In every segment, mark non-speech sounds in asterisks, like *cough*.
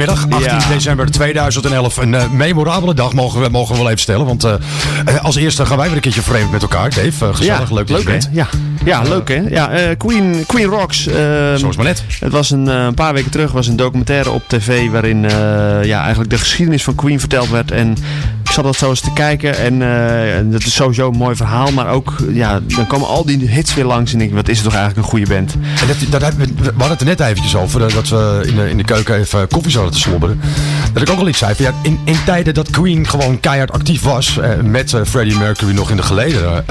Een hele goede middag. 18 Ja. december 2011. Een eh, memorabele dag mogen we, mogen we wel even stellen. Want eh, eh, als eerste gaan wij weer een keertje vreemd met elkaar. Dave, gezellig. leuk dat je hè? bent. Ja, ja leuk hè? Ja, Queen, Queen Rocks. Zoals maar net. Het was een, een paar weken terug was een documentaire op tv waarin ja, eigenlijk de geschiedenis van Queen verteld werd. En zat dat zo eens te kijken en eh, dat is sowieso een mooi verhaal. Maar ook, ja, dan komen al die hits weer langs en denk ik, wat is het toch eigenlijk een goede band. En dat, dat, we hadden het er net eventjes over. eh, Dat we in de, in de keuken even koffie zouden te slobberen. Dat ik ook al iets zei. Van, ja, in, tijden dat Queen gewoon keihard actief was. eh, met Freddie Mercury nog in de geleden.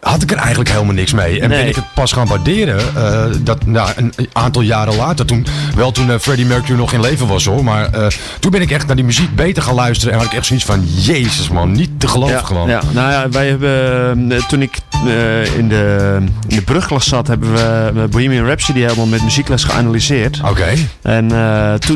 Had ik er eigenlijk helemaal niks mee. En Nee. ben ik het pas gaan waarderen, eh, dat nou, een aantal jaren later, toen, wel toen eh, Freddie Mercury nog in leven was hoor, maar eh, toen ben ik echt naar die muziek beter gaan luisteren en had ik echt zoiets van, jezus man, niet te geloven ja, gewoon. Ja, nou ja, wij hebben, toen ik in, de, in de brugklas zat, hebben we Bohemian Rhapsody helemaal met muziekles geanalyseerd. Oké, En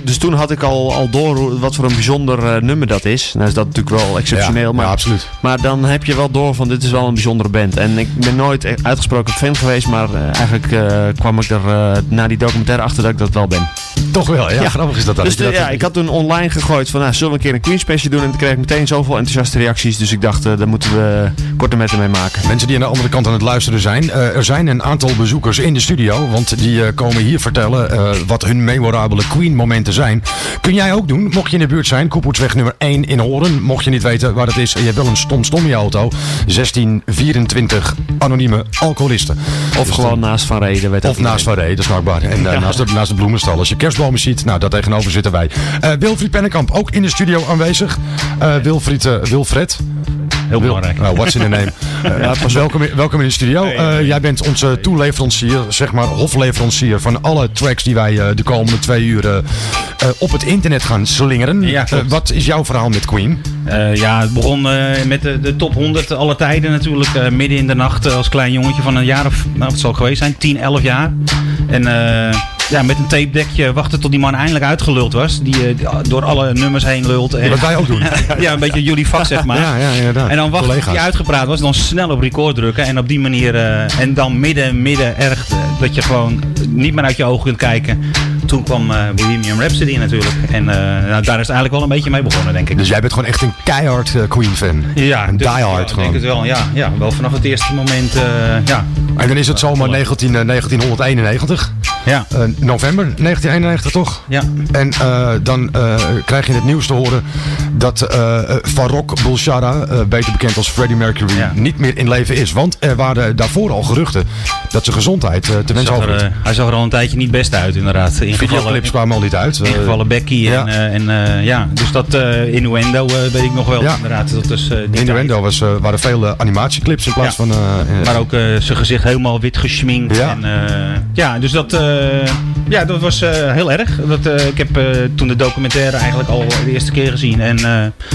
dus toen had ik al, al door wat voor een bijzonder nummer dat is. Nou is dat natuurlijk wel exceptioneel, ja, maar, ja, absoluut. maar dan heb je wel door van dit is wel een bijzondere band. En ik ben nooit echt uitgesproken fan geweest, maar eh, eigenlijk eh, kwam ik er eh, na die documentaire achter dat ik dat wel ben. Toch wel, ja, Ja. grappig is dat dan. Dus Dat je de- dat- ja, ik had toen online gegooid van nou, zullen we een keer een Queen special doen? En toen kreeg ik meteen zoveel enthousiaste reacties. Dus ik dacht, eh, daar moeten we korte metten mee maken. Mensen die aan de andere kant aan het luisteren zijn. eh, er zijn een aantal bezoekers in de studio. Want die eh, komen hier vertellen wat hun memorabele Queen momenten zijn. Kun jij ook doen. Mocht je in de buurt zijn. Koepoetsweg nummer 1 in Horen. Mocht je niet weten waar dat is. Je hebt wel een stom stom in je auto. 1624 anonieme alcoholisten. Of gewoon naast Van Reden. Weet Of naast. Van Ree, dat is maakbaar. En naast, de, naast de bloemenstal. Als je kerstbomen ziet, nou, daar tegenover zitten wij. Eh, Wilfried Pennekamp, ook in de studio aanwezig. Eh, Wilfried, eh, Wilfred. Heel belangrijk. Nou, what's in the name? *laughs* Pas welkom, in, welkom in de studio. Jij bent onze toeleverancier, zeg maar hofleverancier van alle tracks die wij de komende twee uur op het internet gaan slingeren. Ja, wat is jouw verhaal met Queen? Ja, het begon met de, de top 100 alle tijden natuurlijk. midden in de nacht als klein jongetje van een jaar of, nou wat zal het geweest zijn, 10, 11 jaar. En ja, met een tape dekje wachten tot die man eindelijk uitgeluld was. Die eh, door alle nummers heen lult. En, Wat wij ook doen. *laughs* ja, een beetje jullie vak zeg maar. Ja, ja, inderdaad. En dan wachten tot hij uitgepraat was, dan snel op record drukken. En op die manier, eh, en dan midden, midden erg, eh, dat je gewoon niet meer uit je ogen kunt kijken. Toen kwam eh, Bohemian Rhapsody natuurlijk. En eh, nou, daar is het eigenlijk wel een beetje mee begonnen, denk ik. Dus jij bent gewoon echt een keihard eh, Queen-fan. Ja, een dus- diehard ja, ik gewoon. denk het wel. Ja, ja, wel vanaf het eerste moment. ja. En dan is het zomaar 19, eh, 1991. Ja. November 1991 toch? Ja. En dan krijg je in het nieuws te horen dat Farrokh Bulshara, beter bekend als Freddie Mercury, Ja. niet meer in leven is. Want er waren daarvoor al geruchten dat zijn gezondheid te wensen over. eh, hij zag er al een tijdje niet best uit, inderdaad. Videoclips kwamen al niet uit. Eh, ingevallen Becky. ja. En, eh, en eh, ja, dus dat eh, innuendo eh, weet ik nog wel. Ja. Inderdaad, dat is, eh, die Innuendo was, eh, waren veel animatieclips in plaats Ja. van... eh, eh, Maar ook eh, zijn gezicht helemaal wit geschminkt. Ja. En, eh, ja, dus dat, eh, ja, dat was eh, heel erg. Dat, eh, ik heb eh, toen de documentaire eigenlijk al de eerste keer gezien. En eh,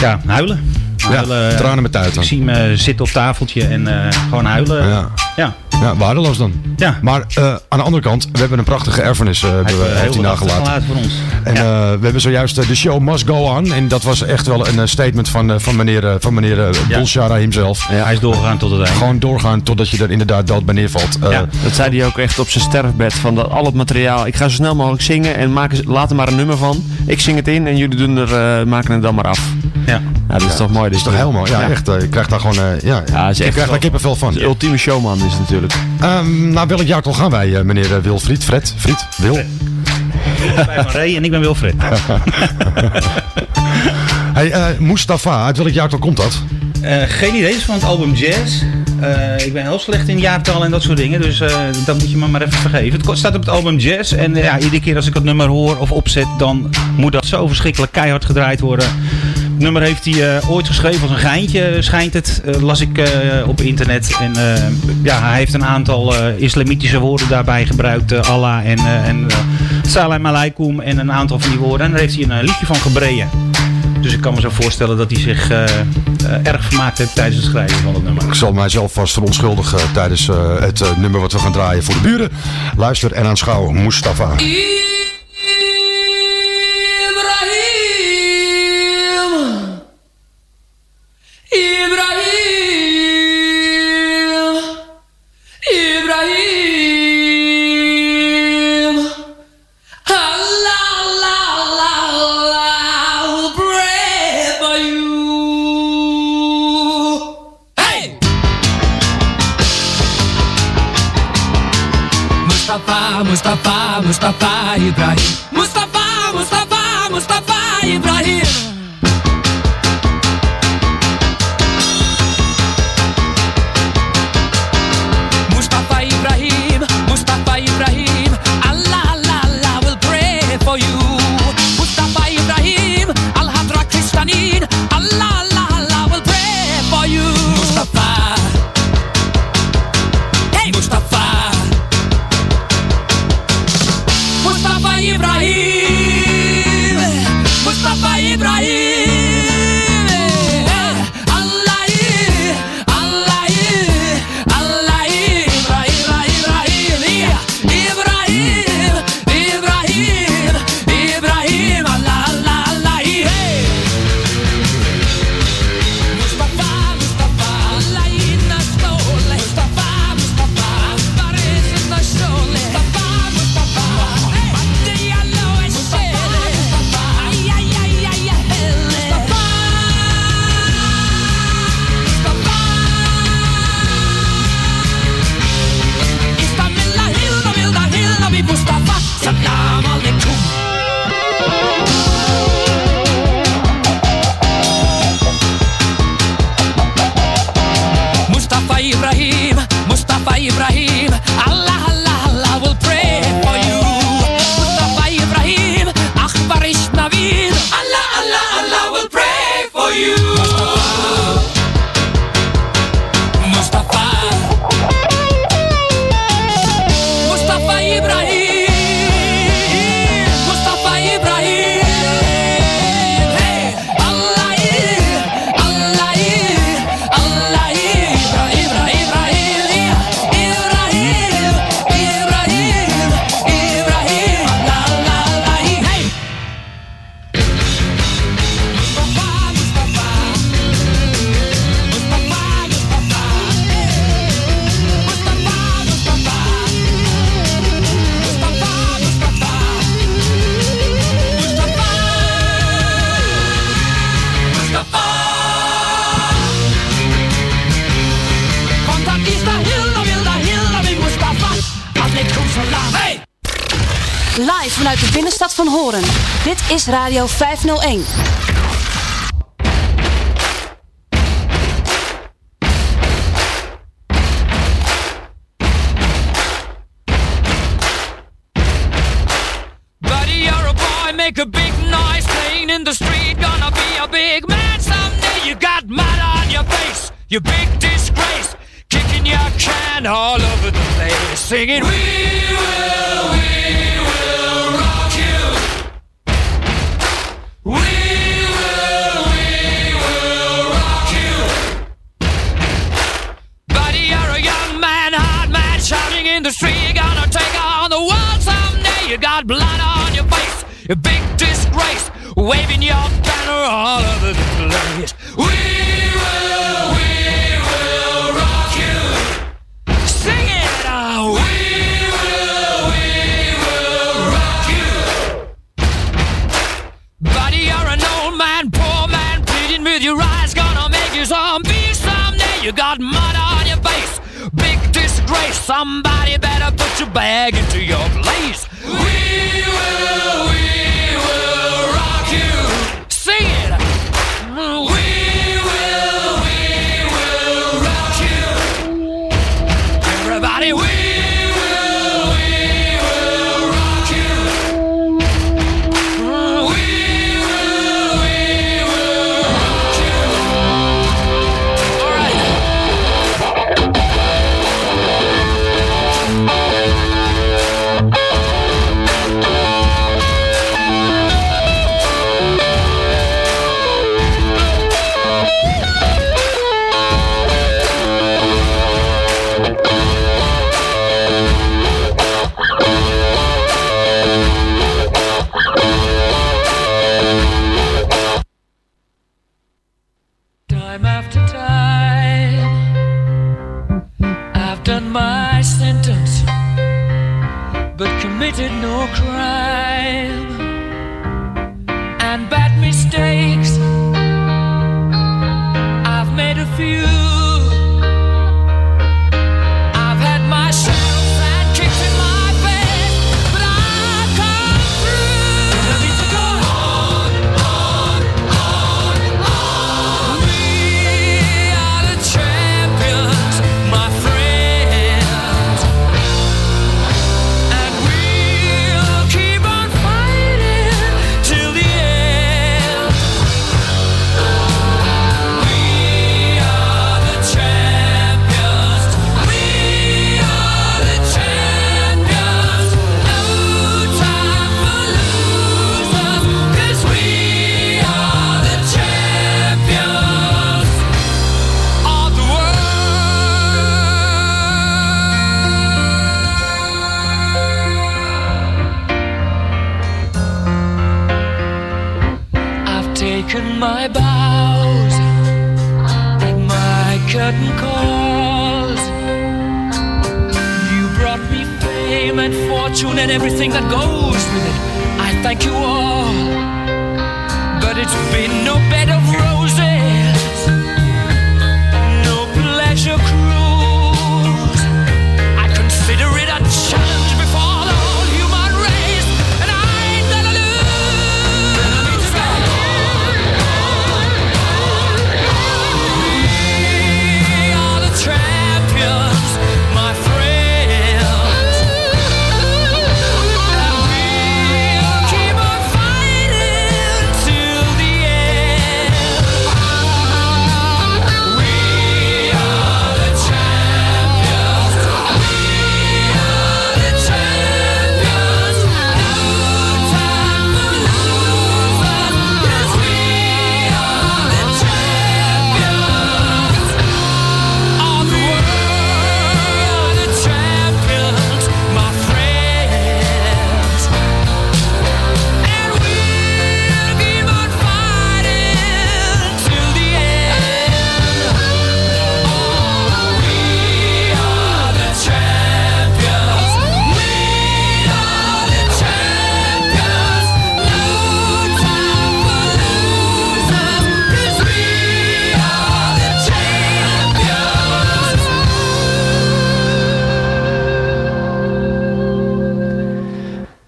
ja, huilen. ja, Huilen, eh, tranen met tuiten. Ik zie me zitten op tafeltje en eh, gewoon huilen. Ja. Ja. Waardeloos dan. Ja. Maar eh, aan de andere kant, we hebben een prachtige erfenis, eh, hebben we- heeft hij nagelaten. voor ons. En Ja. eh, we hebben zojuist eh, de show must go on. En dat was echt wel een eh, statement van, eh, van meneer, eh, van meneer eh, Ja. Bulshara himself. Hij is doorgegaan tot het einde. Gewoon doorgaan totdat je er inderdaad dood bij neervalt. Eh, Ja. Dat zei hij ook echt op zijn sterfbed. Van dat, al het materiaal. Ik ga zo snel mogelijk zingen en maken, laat er maar een nummer van. Ik zing het in en jullie doen er, eh, maken het dan maar af. Ja. Ja, dat is toch mooi. Dat is toch helemaal, ja, echt. eh, je krijgt daar gewoon, eh, ja, Ja, is je echt krijgt daar kippenvel van. De ultieme showman is het natuurlijk. Ehm, naar welk jaartal gaan wij, eh, meneer Wilfried? Fred? Fried? Wil? Bij Marie en ik ben Wilfred. *laughs* Hey, eh, Mustafa, uit welk jaartal komt dat? Eh, geen idee, is van het album Jazz. Eh, ik ben heel slecht in jaartallen en dat soort dingen, dus eh, dat moet je me maar even vergeven. Het staat op het album Jazz en ja, iedere keer als ik het nummer hoor of opzet, dan moet dat zo verschrikkelijk keihard gedraaid worden. Het nummer heeft hij eh, ooit geschreven als een geintje, schijnt het, eh, las ik eh, op internet. En eh, ja, hij heeft een aantal eh, islamitische woorden daarbij gebruikt, eh, Allah en, eh en eh, Salam alaikum en een aantal van die woorden. En daar heeft hij een eh, liedje van gebreien. Dus ik kan me zo voorstellen dat hij zich eh, eh, erg vermaakt heeft tijdens het schrijven van het nummer. Ik zal mijzelf vast verontschuldigen tijdens eh, het eh, nummer wat we gaan draaien voor de buren. Luister en aanschouw Mustafa. Ibrahim, is Radio 501. Buddy, you're a boy, make a big noise playing in the street. Gonna be a big man someday. You got mud on your face, you big disgrace. Kicking your can all over the place, singing. broken my bows, my curtain calls. You brought me fame and fortune and everything that goes with it. I thank you all, but it's been no bed of roses.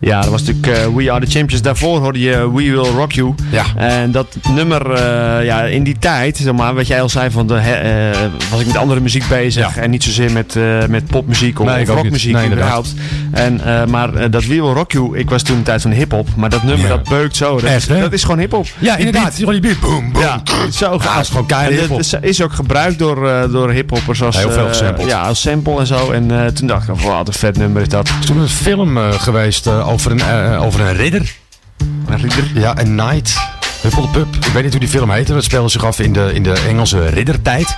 Ja, dat was natuurlijk eh, We Are The Champions. Daarvoor hoorde je We Will Rock You. Ja. En dat nummer, eh, ja, in die tijd, zeg maar, wat jij al zei, van de, eh, was ik met andere muziek bezig. Ja. En niet zozeer met, met popmuziek of, Nee, rockmuziek Nee, inderdaad. überhaupt. En, eh, maar eh, dat We Will Rock You, ik was toen een tijd van hip-hop. Maar dat nummer, Ja. dat beukt zo. Dat, Echt, is, hè? dat is gewoon hip-hop. Ja, inderdaad. Die, die beat. Boom, boom. Ja, zo Ja, gaaf. dat is gewoon keihard hip-hop. Is, ook gebruikt door, eh, door hiphoppers als, Heel veel gesampled. ja, als sample en zo. En toen dacht ik, van, wat een vet nummer is dat. Is toen een film geweest over, een, over een ridder. Een ridder. Ja, een knight. Huppel de Pup. Ik weet niet hoe die film heette. Dat speelde zich af in de, in de Engelse riddertijd.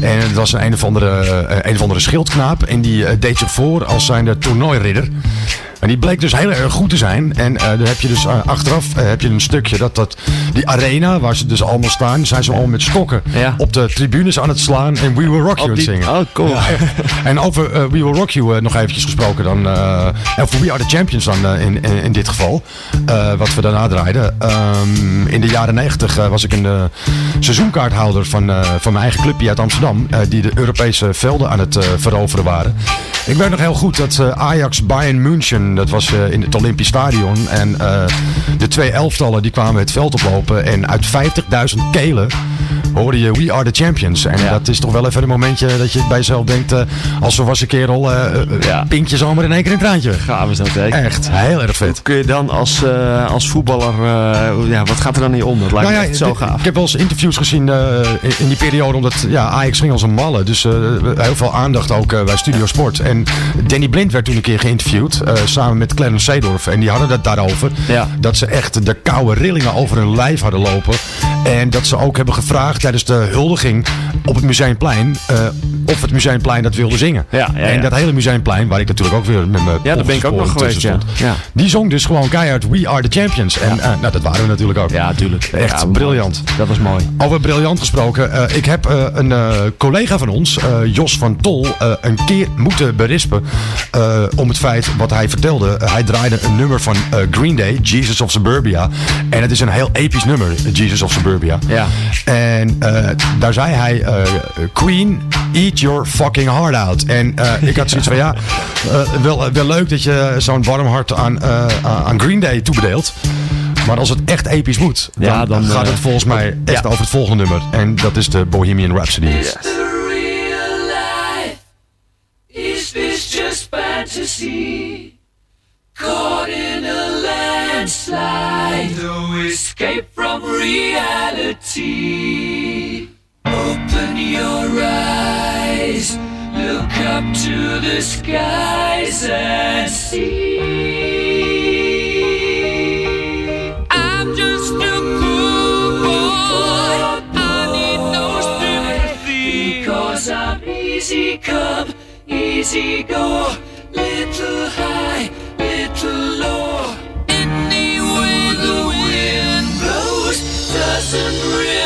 En het was een, een, of andere, eh, een of andere schildknaap. En die eh, deed zich voor als zijnde toernooiridder. En die bleek dus heel erg goed te zijn. En eh dan heb je dus eh, achteraf eh, heb je een stukje dat, dat die arena waar ze dus allemaal staan, zijn ze allemaal met stokken Ja. op de tribunes aan het slaan en We Will Rock You aan het zingen. Oh, cool. Ja, en over We Will Rock You nog eventjes gesproken dan. en voor We Are The Champions dan in, in, in dit geval. wat we daarna draaiden. Ehm, in de jaren 90 was ik een seizoenkaarthouder van, van mijn eigen clubje uit Amsterdam. die de Europese velden aan het veroveren waren. Ik weet nog heel goed dat Ajax Bayern München, dat was eh, in het Olympisch Stadion. En eh, de twee elftallen die kwamen het veld oplopen. En uit 50.000 kelen hoorde je We Are The Champions. En Ja. dat is toch wel even een momentje dat je bij jezelf denkt, eh, als volwassen kerel, eh eh, Ja. pink je zomaar in één keer een traantje. Gaaf is dat? Echt, heel erg vet. Kun je dan als, als voetballer, ja, wat gaat er dan om? Dat lijkt Nou ja, echt zo gaaf. Ik heb wel eens interviews gezien in- die periode, omdat ja, Ajax ging als een malle. Dus heel veel aandacht ook bij Studio Sport. En Danny Blind werd toen een keer geïnterviewd, samen met Clarence Seedorf. En die hadden het daarover. Ja. Dat ze echt de koude rillingen over hun lijf hadden lopen. En dat ze ook hebben gevraagd tijdens de huldiging op het Museumplein, eh, of het Museumplein dat wilde zingen. Ja, ja, En dat hele Museumplein, waar ik natuurlijk ook weer met mijn Ja, daar ben ik ook nog geweest, stond, Die zong dus gewoon keihard We Are The Champions. En eh, nou, dat waren we natuurlijk ook. ja tuurlijk. Echt Ja, briljant. Dat was mooi. Over briljant gesproken. eh, ik heb een collega van ons, Jos van Tol, een keer moeten berispen. om het feit wat hij vertelde. Eh, hij draaide een nummer van eh, Green Day, Jesus of Suburbia. En het is een heel episch nummer, Jesus of Suburbia. Ja. En eh, daar zei hij: eh, Queen, eat your fucking heart out. En eh, ik had zoiets van: ja, eh, wel, wel leuk dat je zo'n warm hart aan, eh, aan Green Day toebedeelt. Maar als het echt episch moet, dan, Ja, dan, gaat het volgens mij echt ja. over het volgende nummer. En dat is de Bohemian Rhapsody. fantasy? Caught in a landslide, no escape from reality. Open your eyes, look up to the skies and see. I'm just a poor boy. I need no sympathy. Because I'm easy come, easy go. Little high, and real.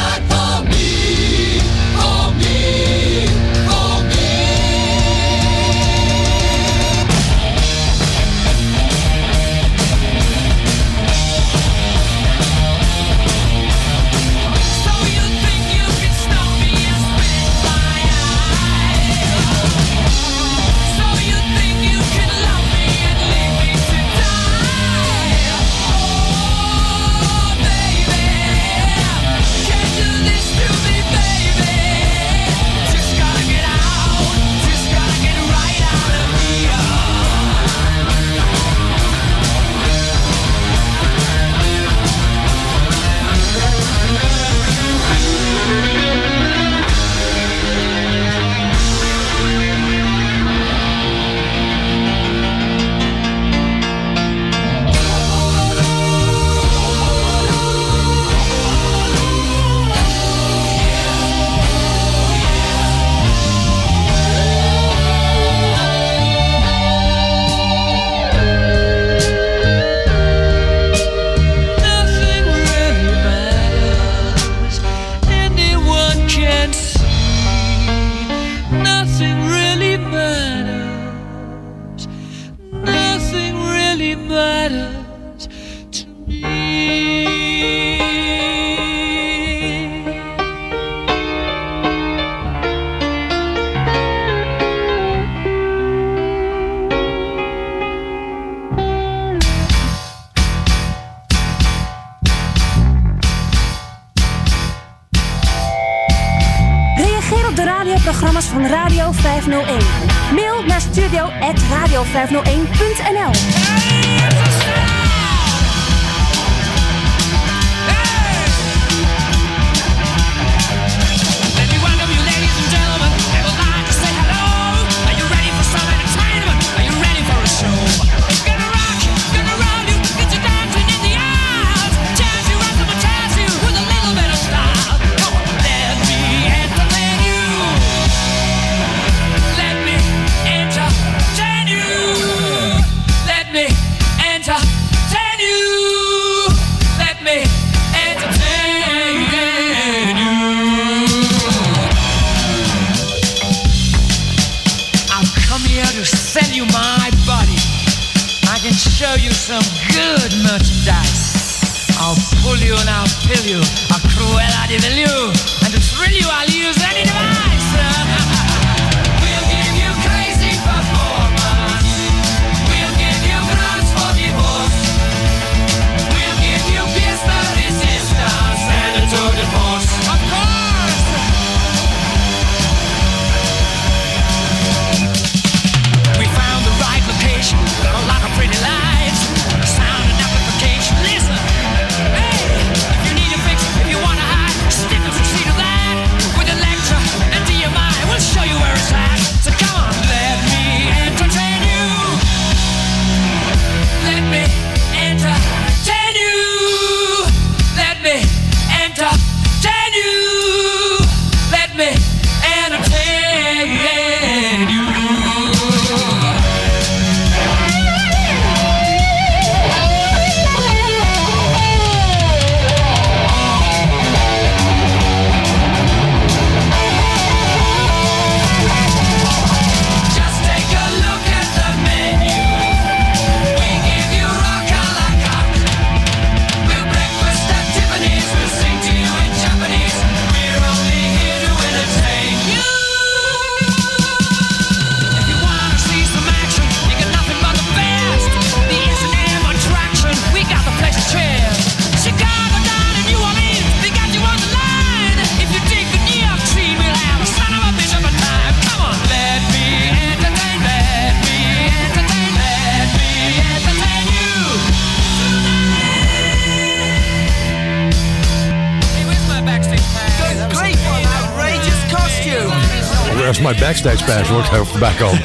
als my backstage pass hoort heel *laughs* voorbij komen.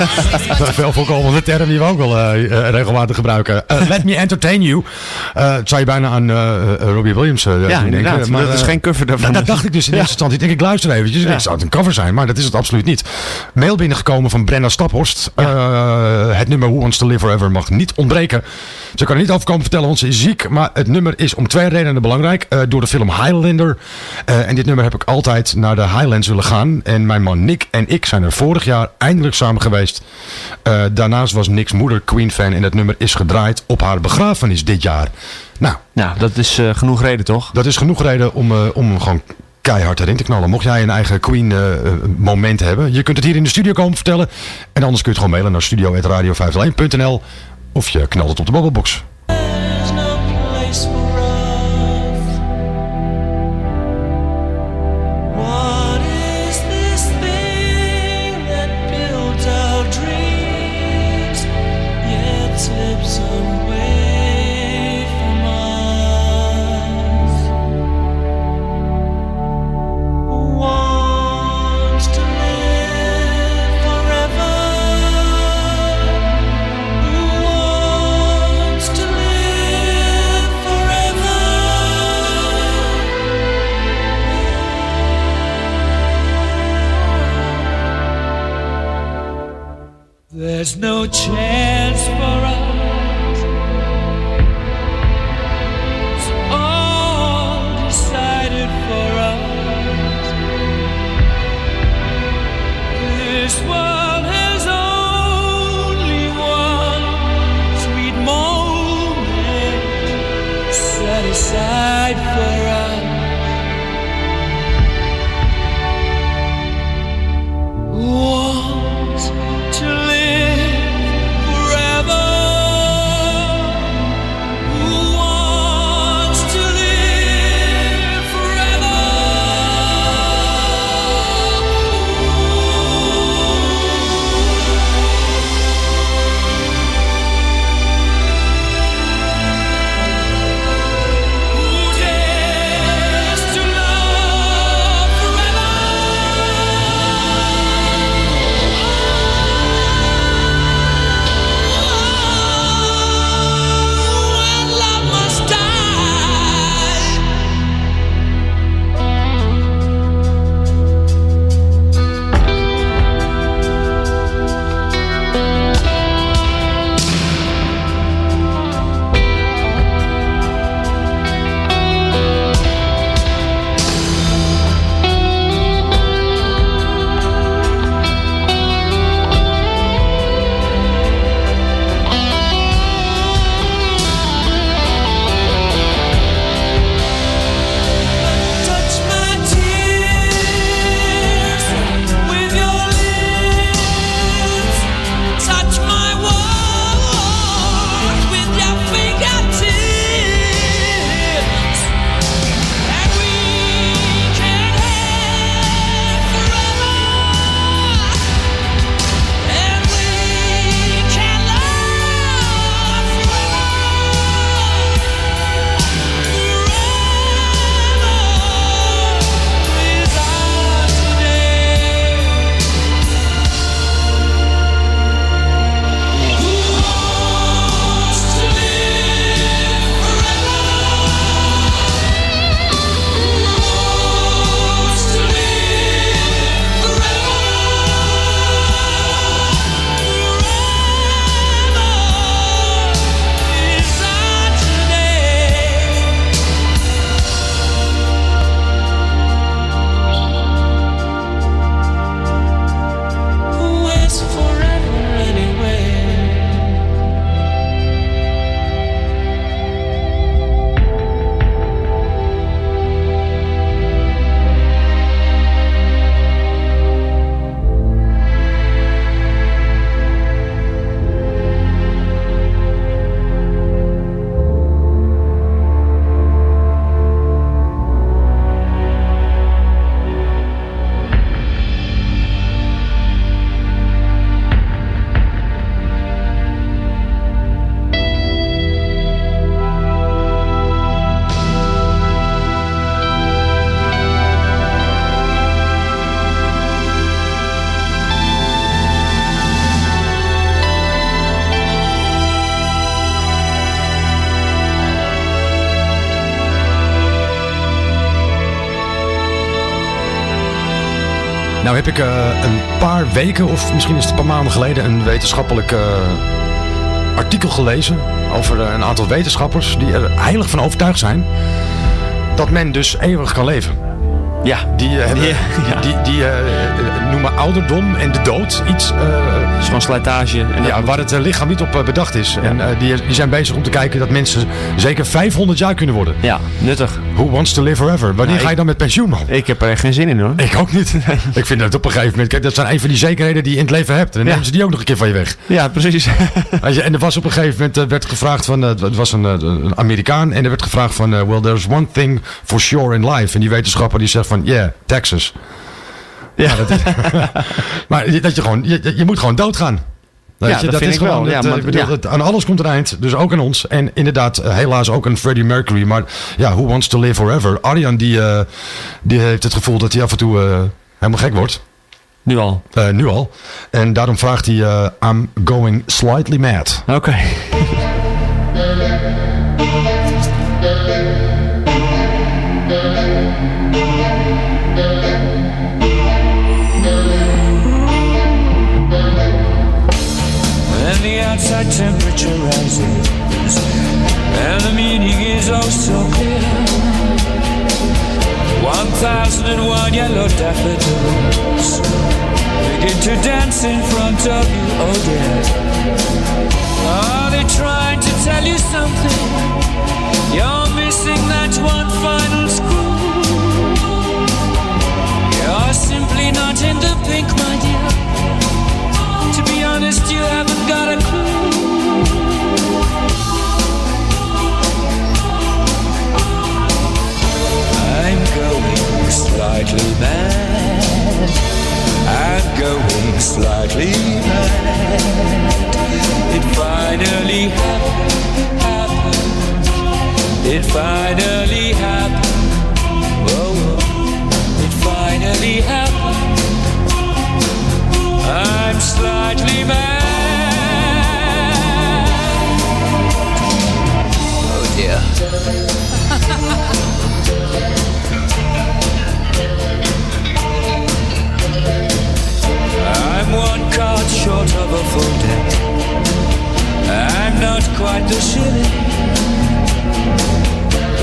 Dat is veel voorkomende term die we ook wel eh, eh, regelmatig gebruiken. Eh, Let Me Entertain You. Eh, het zou je bijna aan eh, eh, Robbie Williams eh, Ja, denken. Maar dat is eh, geen cover daarvan. nou, dat dacht ik dus in eerste instantie. Ik denk, ik luister eventjes. Ik zou het een cover zijn, maar dat is het absoluut niet. Mail binnengekomen van Brenna Staphorst. Eh, het nummer Who Wants to Live Forever mag niet ontbreken. Ze kan er niet over komen vertellen, want ze is ziek. Maar het nummer is om twee redenen belangrijk. Eh, door de film Highlander. Eh, en dit nummer heb ik altijd naar de Highlands willen gaan. En mijn man Nick en ik zijn er vorig jaar eindelijk samen geweest. Eh, daarnaast was Nick's moeder Queen-fan. En het nummer is gedraaid op haar begrafenis dit jaar. Nou, Nou, dat is eh, genoeg reden toch? dat is genoeg reden om, eh, om hem gewoon keihard erin te knallen. Mocht jij een eigen Queen moment hebben. Je kunt het hier in de studio komen vertellen. En anders kun je het gewoon mailen naar studio.radio501.nl. Of je knalt het op de babbelbox. Paar weken, of misschien is het een paar maanden geleden, een wetenschappelijk eh, artikel gelezen over eh, een aantal wetenschappers die er heilig van overtuigd zijn dat men dus eeuwig kan leven. Ja, Die, eh, hebben, Ja, *laughs* ja. die, die noemen ouderdom en de dood iets gewoon slijtage. En ja, moet- waar het lichaam niet op bedacht is. En die, die zijn bezig om te kijken dat mensen zeker 500 jaar kunnen worden. ja, nuttig. Who wants to live forever? Wanneer Nou, ga je dan met pensioen, man? Ik heb er echt geen zin in hoor. Ik ook niet. *laughs* ik vind dat op een gegeven moment... Kijk, dat zijn een van die zekerheden die je in het leven hebt. En dan Ja. nemen ze die ook nog een keer van je weg. Ja, precies. *laughs* Je, en er was op een gegeven moment... eh, werd gevraagd van... eh, het was een, eh, een Amerikaan. En er werd gevraagd van... well, there's one thing for sure in life. En die wetenschapper die zegt van... Yeah, Texas. ja, *laughs* Maar je- dat je gewoon... Je, je moet gewoon doodgaan. Weet Ja, je, dat vind is ik wel. gewoon Ja, het, eh, maar- ik bedoel, ja. het- aan alles komt een eind. Dus ook aan ons. En inderdaad, eh, helaas ook een Freddie Mercury. Maar ja, who wants to live forever? Arjan die, eh, die heeft het gevoel dat hij af en toe eh, helemaal gek wordt. nu al. Eh, nu al. En daarom vraagt hij: eh, I'm going slightly mad. Oké. And thousand and one yellow daffodils Begin to dance in front of you, oh dear Are they trying to tell you something? You're missing that one final slightly mad. I'm going slightly mad. It finally happened. happened. It finally happened. Whoa, whoa. It finally happened. I'm slightly mad. Oh dear. *laughs* I'm one card short of a full deck. I'm not quite the shilling.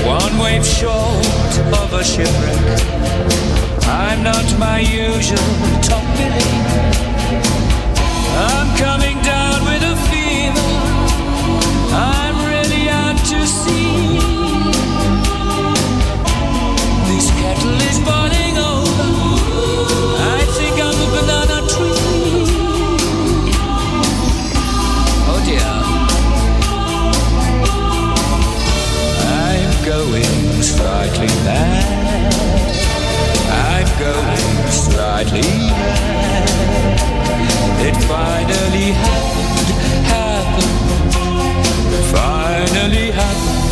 One wave short of a shipwreck. I'm not my usual top billing. I'm coming down with a fever. I'm really out to sea. This kettle is boiling over. Going slightly mad. It finally happened, happened, finally happened,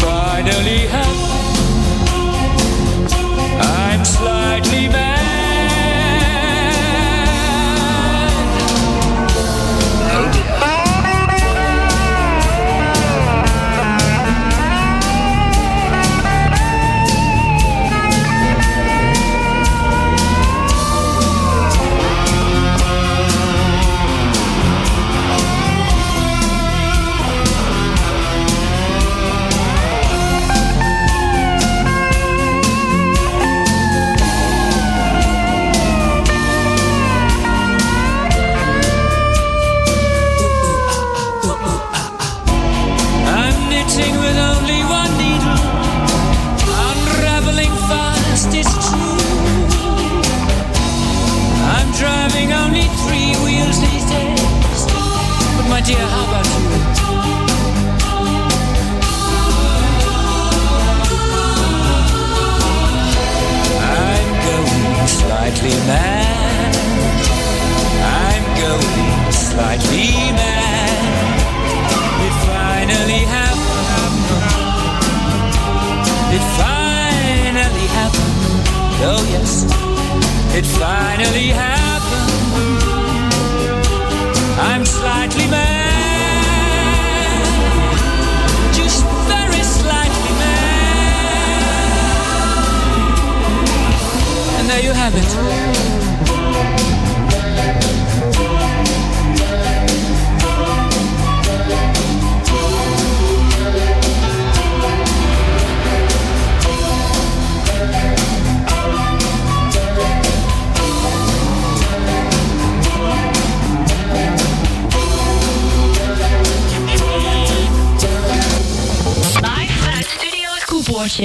finally happened. I'm slightly mad.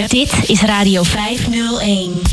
Dit is Radio 501.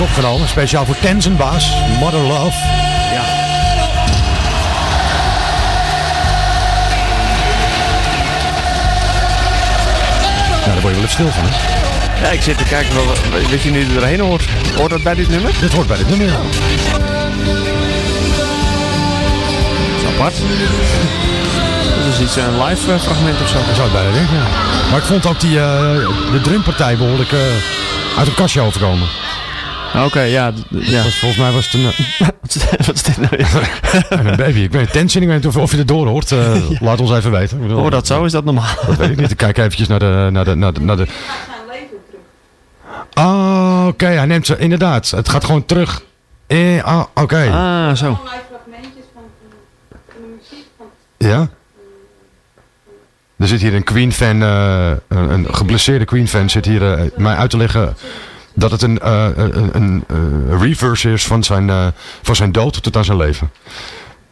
opgenomen. Speciaal voor Tenzin Baas, Mother Love. Ja. Nou, daar word je wel even stil van, hè? Ja, ik zit te kijken wat, je nu erheen hoort. Hoort dat bij dit nummer? Dit hoort bij dit nummer, ja. Dat is apart. Dat is iets, eh, een live eh, fragment of zo. Dat zou het bijna. Maar ik vond ook die, uh, de drumpartij behoorlijk uh, uit een kastje overkomen. Oké, ja. volgens mij was het een, *laughs* Wat is- dit nou weer? *laughs* een baby. Ik weet tension, ik weet niet of, of je het door hoort. Eh, *laughs* Laat ons even weten. Bedoel, Oh, dat zo? Is dat normaal? Dat weet ik niet. Ik kijk eventjes naar de... Naar de, naar de, naar de... Ah, oké. hij neemt ze... Inderdaad. Het gaat gewoon terug. Eh, ah, oké. Ah, zo. Ja? Er zit hier een Queen-fan, eh, een, een geblesseerde Queen-fan, zit hier eh, mij uit te leggen dat het een, eh, een, een eh, reverse is van zijn, eh, van zijn dood tot aan zijn leven.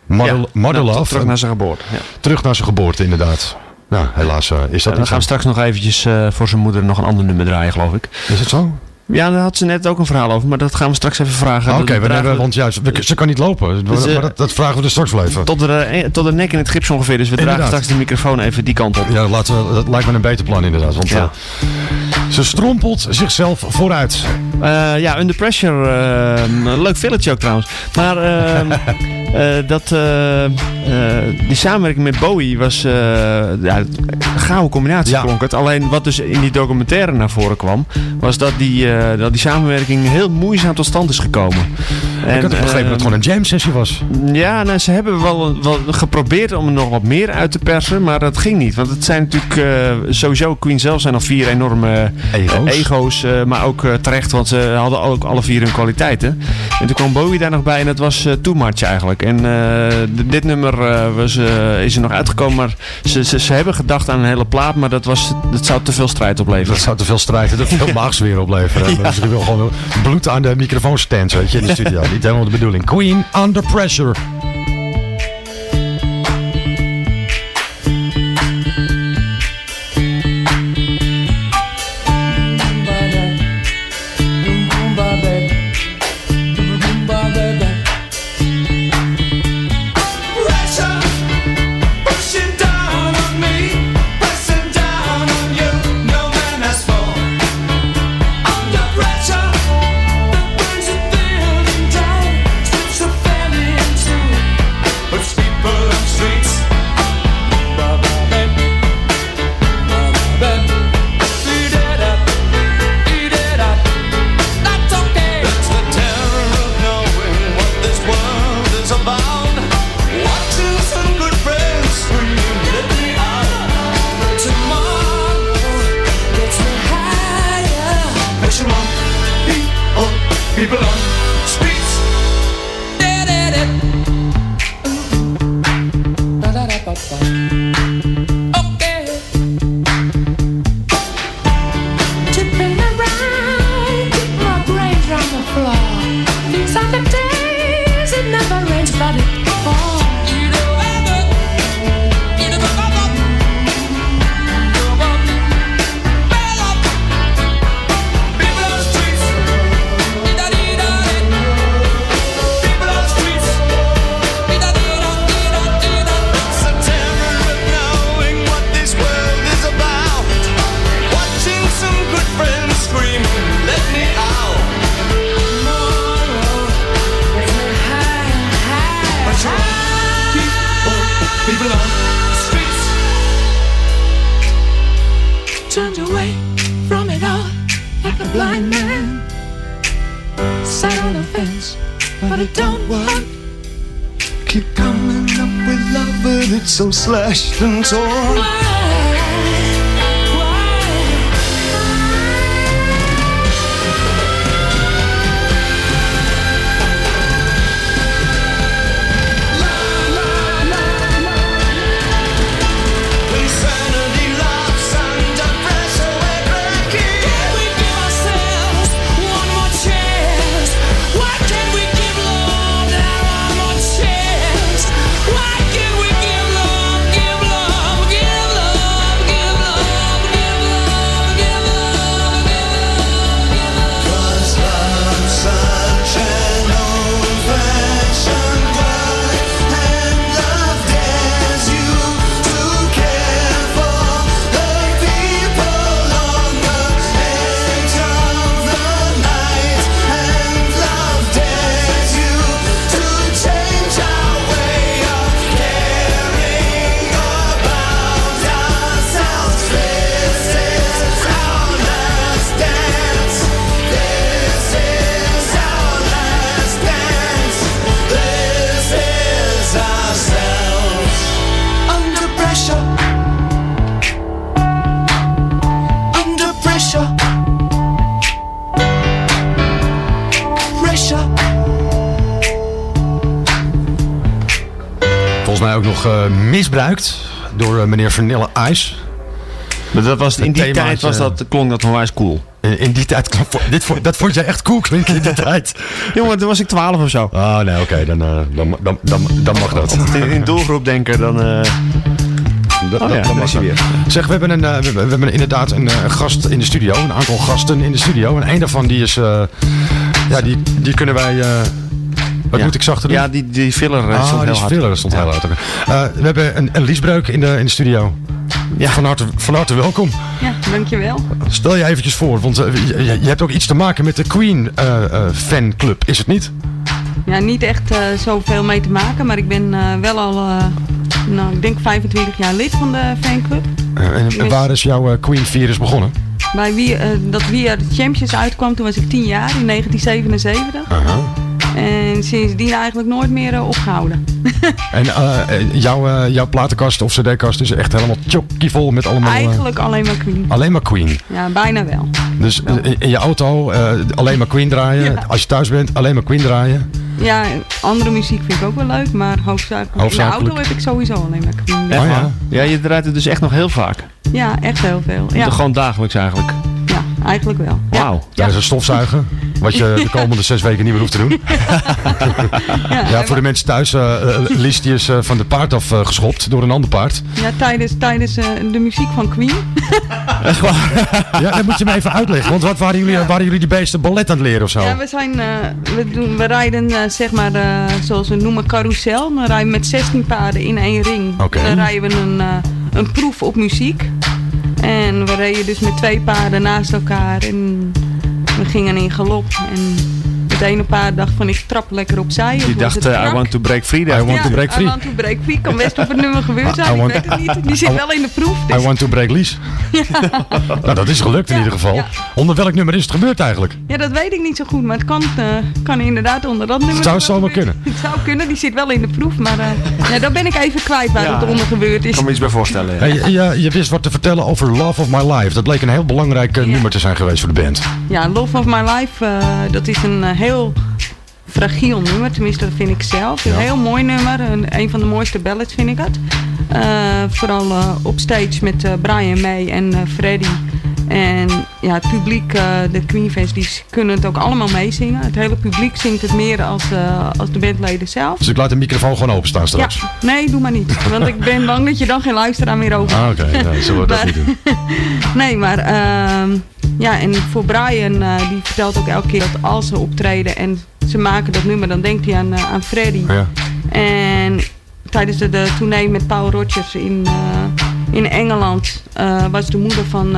Mother, Ja, Mother nou, Love, Terug naar zijn geboorte. Ja. terug naar zijn geboorte inderdaad. Nou, helaas eh, is dat En dan gaan we straks nog eventjes eh, voor zijn moeder nog een ander nummer draaien, geloof ik. Is het zo? Ja, daar had ze net ook een verhaal over, maar dat gaan we straks even vragen. Ah, Oké, Dat we want juist, ze kan niet lopen. Dus, eh, maar dat, dat vragen we er straks wel even. tot, de, eh, tot de nek in het gips ongeveer, dus we dragen straks de microfoon even die kant op. Ja, laten we, dat lijkt me een beter plan inderdaad. Want Ja. eh, ze strompelt zichzelf vooruit. Eh, ja, Under Pressure. eh, een leuk village ook trouwens. Maar ehm, eh, *laughs* dat, eh, eh, die samenwerking met Bowie was eh, ja, een gouden combinatie Ja. klonk het. Alleen wat dus in die documentaire naar voren kwam, was dat die, eh, dat die samenwerking heel moeizaam tot stand is gekomen. ik had begrepen dat het gewoon een jam sessie was. Ja, nou, ze hebben wel, wel geprobeerd om er nog wat meer uit te persen, maar dat ging niet. Want het zijn natuurlijk eh, sowieso, Queen zelf zijn al vier enorme Ego's. eh, ego's eh, maar ook eh, terecht, want ze hadden ook alle vier hun kwaliteiten. En toen kwam Bowie daar nog bij en dat was eh too much eigenlijk. En eh, dit nummer eh, was, eh, is er nog uitgekomen, maar ze, ze, ze hebben gedacht aan een hele plaat, maar dat, was, dat zou te veel strijd opleveren. Dat zou te veel strijd en te veel maagsfeer opleveren. *laughs* Dus ik wil gewoon bloed aan de microfoonstand, weet je, in de studio. *laughs* Niet helemaal de bedoeling. Queen Under. Pressure meneer Vanille Ice. Maar dat was, in die tijd was eh, dat, klonk dat onwijs cool. In, in die tijd, dit, vond- dat vond jij echt cool klinken in die *laughs* tijd. Jongen, toen was ik 12 of zo. Oh nee, oké, dan, eh, dan, dan, dan, dan mag dat. In, in doelgroep denken, dan... eh, Dat- Oh ja, dat is hij weer. Zeg, we hebben, een, eh, we, we hebben inderdaad een eh, gast in de studio. Een aantal gasten in de studio. En een daarvan die is... eh, ja, die, die kunnen wij... wat ja. moet ik zachter doen? Ja, die, die filler eh, Ah, stond die heel hard. filler, dat stond heel hard. Eh, we hebben een, een liesbreuk in de, in de studio. Ja. Van, harte, van harte welkom. Ja, dankjewel. Stel je eventjes voor, want eh, je, hebt ook iets te maken met de Queen eh, eh, fanclub, is het niet? Ja, niet echt eh, zoveel mee te maken, maar ik ben eh, wel al, eh, nou, ik denk 25 jaar lid van de fanclub. Eh, en, en waar is jouw eh, Queen virus begonnen? Bij wie, eh, dat We Are The Champions uitkwam, toen was ik 10 jaar, in 1977. Aha. En sindsdien eigenlijk nooit meer eh, opgehouden. *laughs* En eh, eh, jouw, eh, jouw platenkast of cd-kast is echt helemaal vol met allemaal... Eigenlijk alleen maar Queen. alleen maar Queen. Ja, bijna wel. Dus in, je auto eh, alleen maar Queen draaien. Ja. Als je thuis bent, alleen maar Queen draaien. Ja, andere muziek vind ik ook wel leuk, maar hoofdzakelijk, Hoofdzakelijk. in de auto heb ik sowieso alleen maar Queen. Oh, ja. ja, je draait het dus echt nog heel vaak. Ja, echt heel veel. Ja, Gewoon dagelijks eigenlijk. Ja eigenlijk wel. Ja. Wauw. Dat is een stofzuigen. Wat je de komende zes weken niet meer hoeft te doen. Ja, Ja, voor de mensen thuis. eh, eh, Lies die is eh, van de paard af eh, geschopt door een ander paard. ja, tijdens, tijdens eh, de muziek van Queen. *laughs* Ja, dat moet je me even uitleggen. Want wat waren jullie, waren jullie die beesten ballet aan het leren of zo? Ja, we, zijn, eh, we, doen, we rijden eh, zeg maar, eh, zoals we noemen, carousel. Dan rijden we met 16 paarden in één ring. Oké. Dan rijden we een, eh, een proef op muziek. En we reden dus met twee paarden naast elkaar. En we gingen in galop. En het ene paard dacht van ik trap lekker opzij. Die dacht, eh, I want to break free. I want to break I free. want to break free. Kan best op het *laughs* nummer gebeurd I zijn. Ik weet het niet. Die I zit wel in de proef. I Dus. want to break Lies. *laughs* nou, dat is gelukt in Ja, ieder geval. ja. Onder welk nummer is het gebeurd eigenlijk? Ja, dat weet ik niet zo goed. Maar het kan, eh, kan inderdaad onder dat nummer. Het zou zomaar kunnen. *laughs* Het zou kunnen. Die zit wel in de proef. Maar eh ja, daar ben ik even kwijt waar Ja. het onder gebeurd Ik is. kan me iets bij voorstellen. ja. Hey, je, je wist wat te vertellen over Love of My Life. Dat bleek een heel belangrijk Ja. nummer te zijn geweest voor de band. Ja, Love of My Life, eh, dat is een eh, heel fragiel nummer. Tenminste, dat vind ik zelf. Een Ja. heel mooi nummer. Een, een van de mooiste ballads vind ik het. Eh, vooral eh, op stage met eh, Brian May en Freddy. En ja, het publiek, de Queen fans, die kunnen het ook allemaal meezingen. Het hele publiek zingt het meer als, als de bandleden zelf. Dus ik laat de microfoon gewoon openstaan Ja, straks. nee, doe maar niet. Want ik ben bang dat je dan geen luisteraar meer over Ah, oké. Nee, zullen we dat Maar- niet doen. *laughs* Nee, maar ehm, ja, en voor Brian, die vertelt ook elke keer dat als ze optreden en ze maken dat nummer, dan denkt hij aan, eh, aan Freddy. Ja. En tijdens de, de tournee met Paul Rodgers in, eh, in Engeland eh, was de moeder van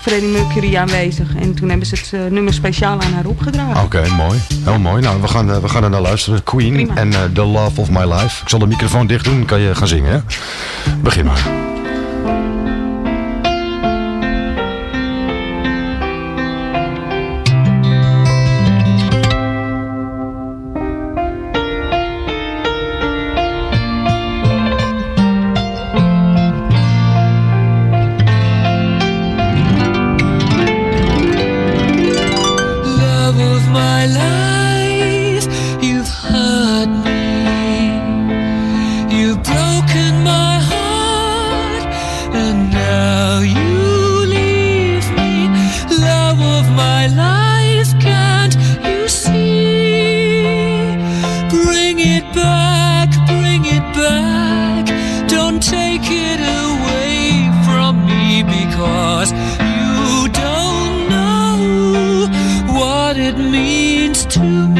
Freddie Mercury aanwezig. En toen hebben ze het nummer speciaal aan haar opgedragen. Oké, mooi. Heel mooi. Nou, we gaan, we gaan er naar luisteren. Queen en The Love of My Life. Ik zal de microfoon dicht doen, dan kan je gaan zingen. Hè? Begin maar. too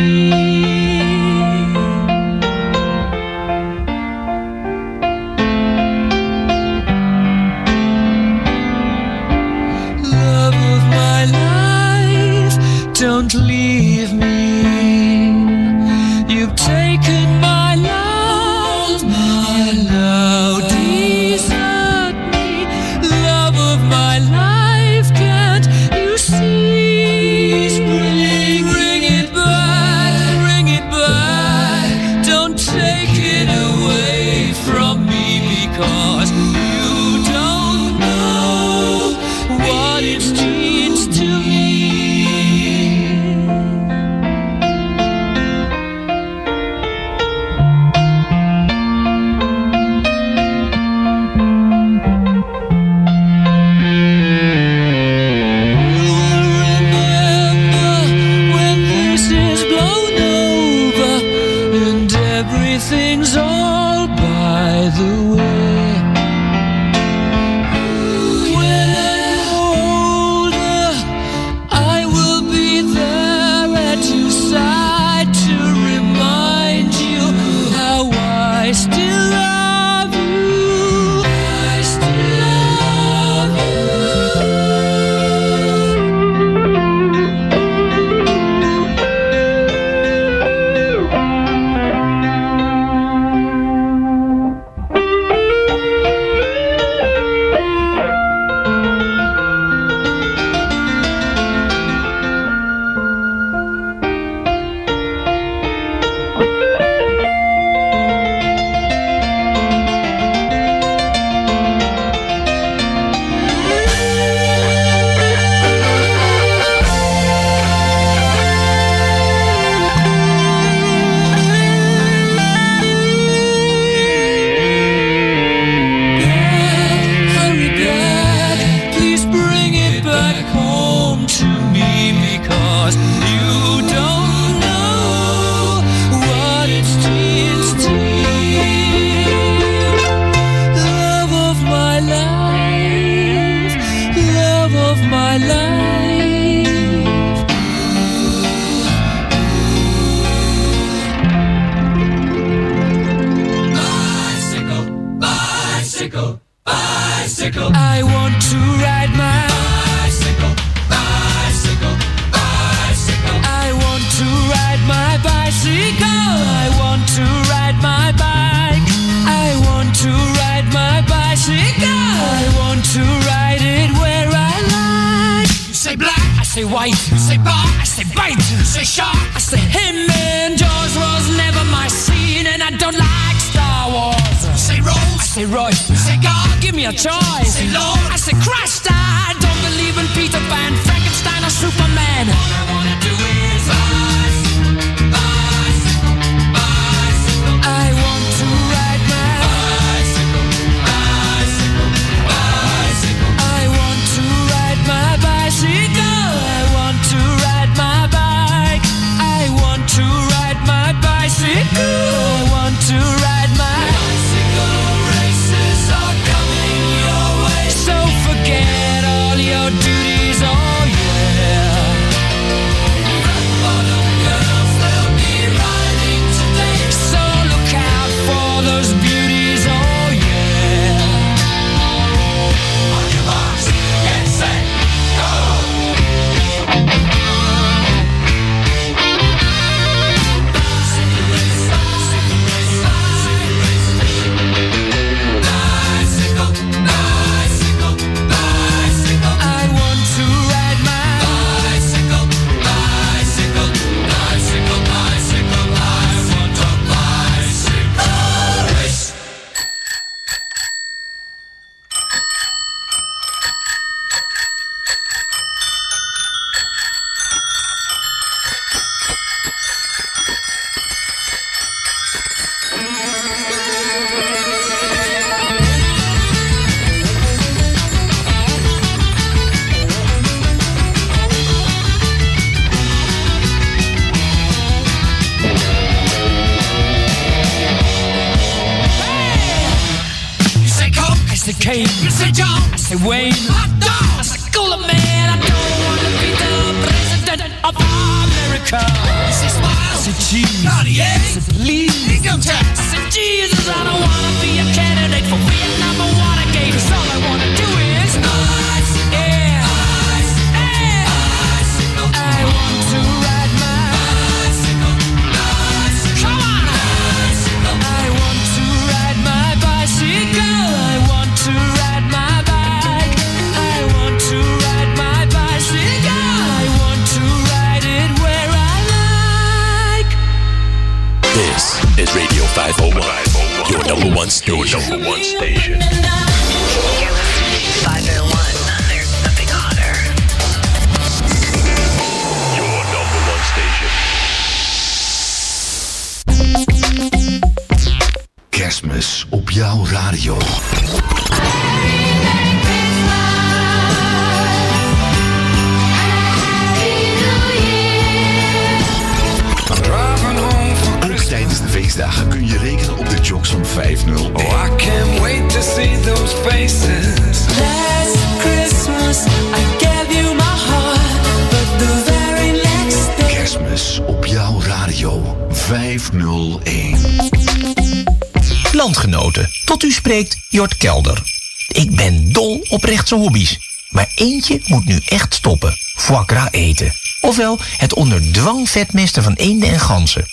rechtse hobby's. Maar eentje moet nu echt stoppen. Foie gras eten. Ofwel het onder dwang vetmesten van eenden en ganzen.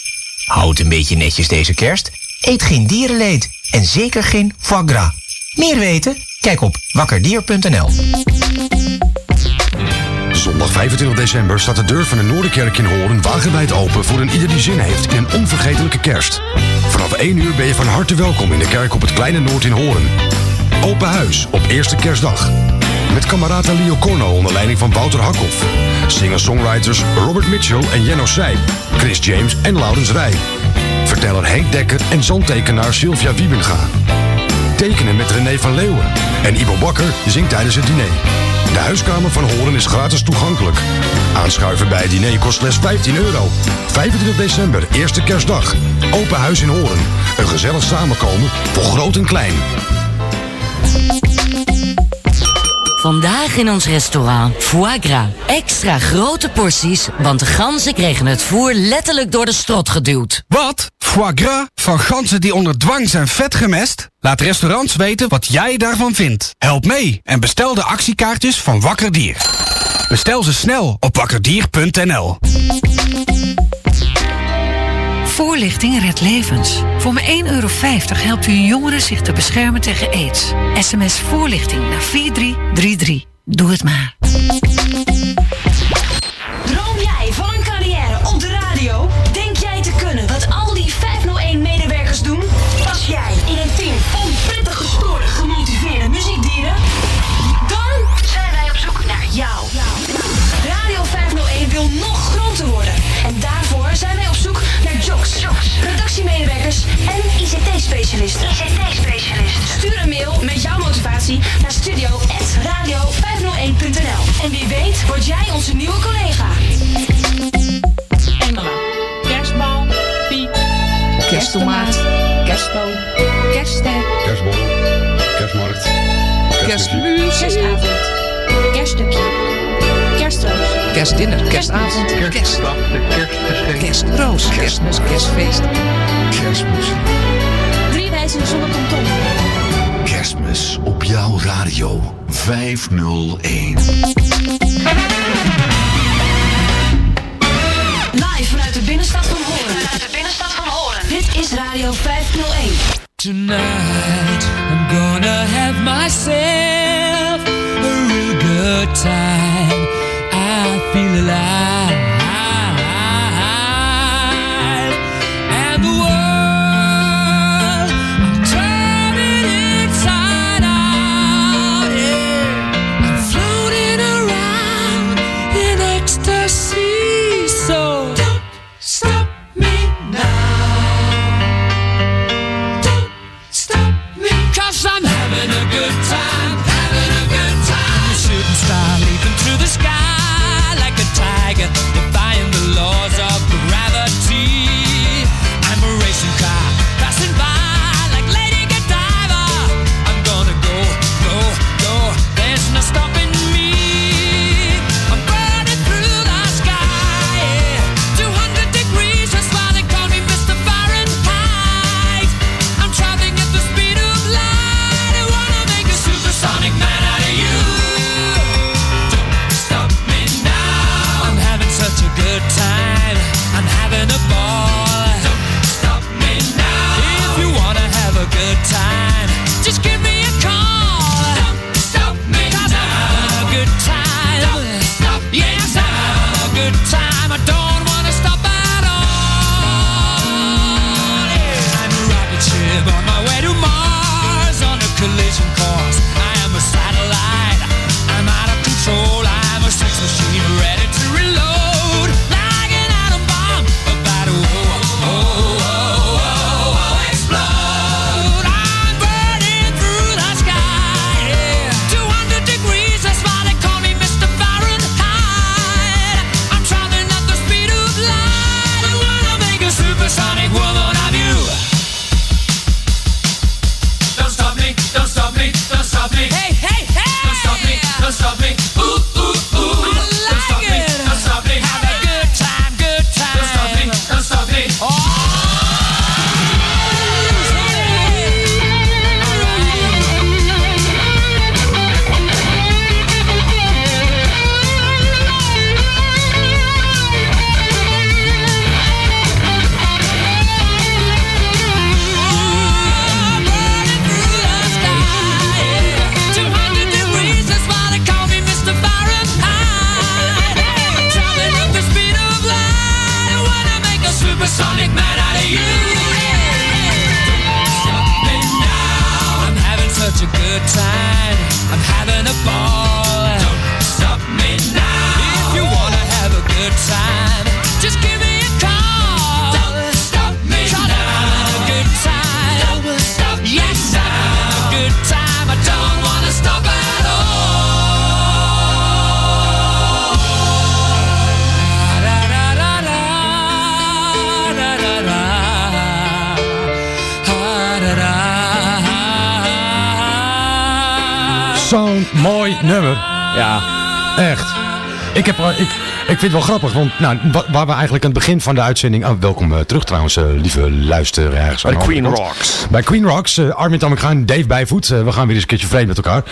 Houd een beetje netjes deze kerst. Eet geen dierenleed. En zeker geen foie gras. Meer weten? Kijk op wakkerdier.nl. Zondag 25 december staat de deur van de Noorderkerk in Hoorn wagenwijd open voor een ieder die zin heeft in een onvergetelijke kerst. Vanaf 1 uur ben je van harte welkom in de kerk op het Kleine Noord in Hoorn. Open huis op eerste kerstdag. Met kamerata Leo Corno onder leiding van Wouter Hakhoff. Singer-songwriters Robert Mitchell en Jenno Seij. Chris James en Laurens Rij. Verteller Henk Dekker en zandtekenaar Sylvia Wiebenga. Tekenen met René van Leeuwen. En Ivo Bakker zingt tijdens het diner. De huiskamer van Horen is gratis toegankelijk. Aanschuiven bij het diner kost slechts 15 euro. 25 december, eerste kerstdag. Open huis in Horen. Een gezellig samenkomen voor groot en klein. Vandaag in ons restaurant Foie Gras. Extra grote porties, want de ganzen kregen het voer letterlijk door de strot geduwd. Wat? Foie gras van ganzen die onder dwang zijn vet gemest? Laat restaurants weten wat jij daarvan vindt. Help mee en bestel de actiekaartjes van Wakker Dier. Bestel ze snel op wakkerdier.nl. Voorlichting redt levens. Voor maar 1,50 euro helpt u een jongere zich te beschermen tegen aids. SMS voorlichting naar 4333. Doe het maar. informatie naar studio.radio501.nl. En wie weet word jij onze nieuwe collega. Engelen. Kerstbal. piep, Kersttomaat. Kerstboom. kerststek, Kerstbol. Kerstmarkt. Kerstmuziek. Kerstavond. Kerststukje. Kerstroos. Kerstdinner. Kerstavond. Kerstdag. Kerstgeschenk. Kerstroos. Kerstmis. Kerstfeest. Kerstmuziek. Drie wijzen zonder kanton. Kerstmis op jouw radio 501. Live vanuit de binnenstad van Horen. Vanuit de binnenstad van Horen. Dit is Radio 501. Tonight I'm gonna have myself a real good time. I feel alive. Stop time. I'm having a ball. Don't stop me now. If you wanna have a good time, mooi nummer. Ja. Echt. Ik, heb, ik, ik vind het wel grappig, want nou, wa- waar we eigenlijk aan het begin van de uitzending... Oh, welkom eh, terug trouwens, eh, lieve luisteraars. Bij Queen. Rocks. Bij Queen Rocks, eh, Armin Tammegaan, Dave Bijvoet. We gaan weer eens een keertje vreemd met elkaar.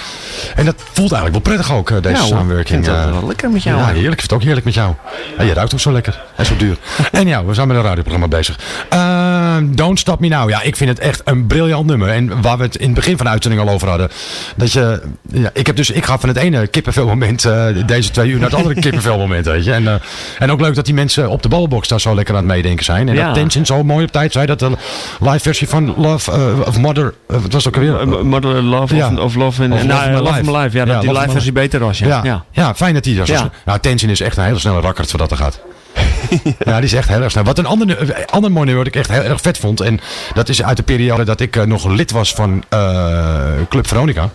En dat voelt eigenlijk wel prettig ook, deze Ja, hoor. samenwerking. Ik vind het wel lekker met jou, Ja, heerlijk. Ik vind het ook heerlijk met jou. Ja, je ruikt ook zo lekker. Hij is zo duur. *laughs* en ja, we zijn met een radioprogramma bezig. Eh, Don't Stop Me Now. Ja, ik vind het echt een briljant nummer. En waar we het in het begin van de uitzending al over hadden. Dat je, ja, ik, heb dus, ik ga van het ene kippenvelmoment uh, deze twee uur naar het andere *laughs* kippenvelmoment. Weet je. En, uh, en ook leuk dat die mensen op de ballenbox daar zo lekker aan het meedenken zijn. En Ja. dat Tenzin zo mooi op tijd zei dat de live versie van Love uh, of Mother, wat was het ook alweer? Mother Love Ja. of, of Love, in, Of nou, Love My Love of My Life. Ja, dat die live versie beter was. Ja. Ja, fijn dat zo Ja. snel- Nou, Tenzin is echt een hele snelle rakkert voor dat er gaat. *laughs* ja, die is echt heel erg snel. Wat een ander, eh, ander mooi nummer wat ik echt heel erg vet vond. En dat is uit de periode dat ik eh, nog lid was van eh, Club Veronica.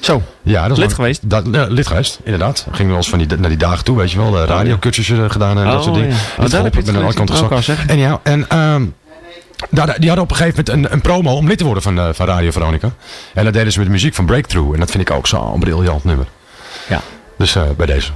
Zo, ja, dat is lid lang- geweest? Dat, ja, lid geweest, inderdaad. Gingen we eens van die, naar die dagen toe, weet je wel. De radiocursusjes eh, gedaan en dat Oh, soort dingen. ja. Oh, daar heb het ben aan al, gezakt. En ja, en... ehm, daar, die hadden op een gegeven moment een, een promo om lid te worden van, van Radio Veronica. En dat deden ze met de muziek van Breakthrough. En dat vind ik ook zo'n briljant nummer. Ja. Dus bij deze.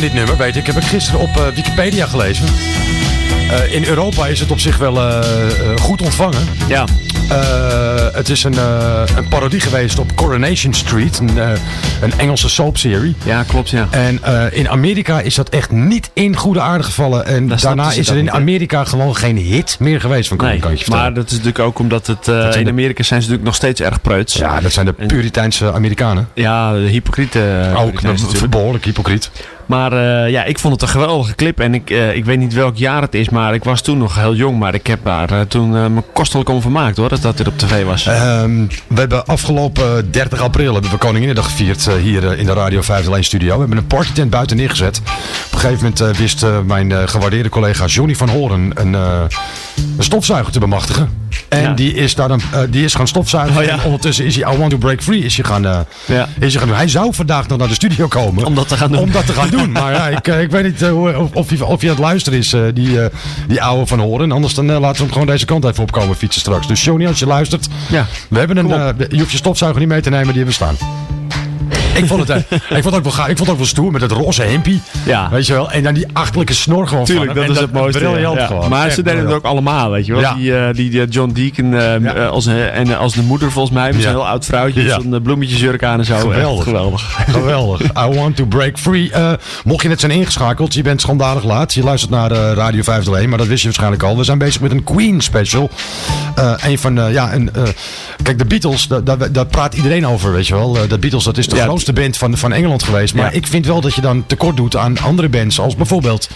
Van dit nummer, weet ik, heb ik gisteren op eh, Wikipedia gelezen. Eh, in Europa is het op zich wel eh, goed ontvangen. Ja. het is een, een parodie geweest op Coronation Street, een, een Engelse soapserie. Ja, klopt, ja. En in Amerika is dat echt niet in goede aarde gevallen. En Daar daarna is er in? Amerika gewoon geen hit meer geweest van Nee, maar dat is natuurlijk ook omdat het in Amerika zijn ze natuurlijk nog steeds erg preuts. Ja, dat zijn de Puriteinse Amerikanen. Ja, de hypocriete. eh, Ook behoorlijk hypocriet. Maar eh, ja, ik vond het een geweldige clip. En ik, eh, ik weet niet welk jaar het is, maar ik was toen nog heel jong. Maar ik heb daar eh, toen me kostelijk om vermaakt hoor, dat dat er op tv was. Ehm, we hebben afgelopen 30 april hebben we Koninginnedag gevierd hier in de Radio 501 studio. We hebben een partytent buiten neergezet. Op een gegeven moment wist mijn gewaardeerde collega Johnny van Horen een, een stofzuiger te bemachtigen. En Ja. die, is daar dan, eh, die is gaan stofzuigen. Oh, ja. En ondertussen is hij I Want to Break Free is hij gaan, eh, Ja. is hij gaan doen. Hij zou vandaag nog naar de studio komen. Om dat te gaan doen. Om dat te gaan doen. Maar ja, *laughs* ik, eh, ik weet niet of, of, hij, of hij aan het luisteren is, die, die oude van Horen. Anders dan laten we hem gewoon deze kant even opkomen fietsen straks. Dus Johnny, als je luistert. Ja. We hebben een, je hoeft je stofzuiger niet mee te nemen, die hebben we staan. Ik vond, het, eh, ik, vond het ook wel gaaf. ik vond het ook wel stoer met het roze hempie. Ja. Weet je wel? En dan die achterlijke snor gewoon Tuurlijk, van hem. dat En is het mooiste. Briljant ja. gewoon. Maar ze deden het ook allemaal, weet je wel. Ja. Die, eh, die, die John Deacon eh, Ja. eh, als, een- en als de moeder volgens mij, met zo'n heel oud vrouwtje, zo'n bloemetjesjurk aan en zo. Geweldig. Geweldig. Geweldig. *laughs* I want to break free. Mocht je net zijn ingeschakeld, je bent schandalig laat. Je luistert naar Radio 501, maar dat wist je waarschijnlijk al. We zijn bezig met een Queen special. Een van, ja, een, kijk, de Beatles, da- da- daar praat iedereen over, weet je wel. De Beatles, dat is de Ja, band van, van Engeland geweest. Maar ik vind wel dat je dan tekort doet aan andere bands, als bijvoorbeeld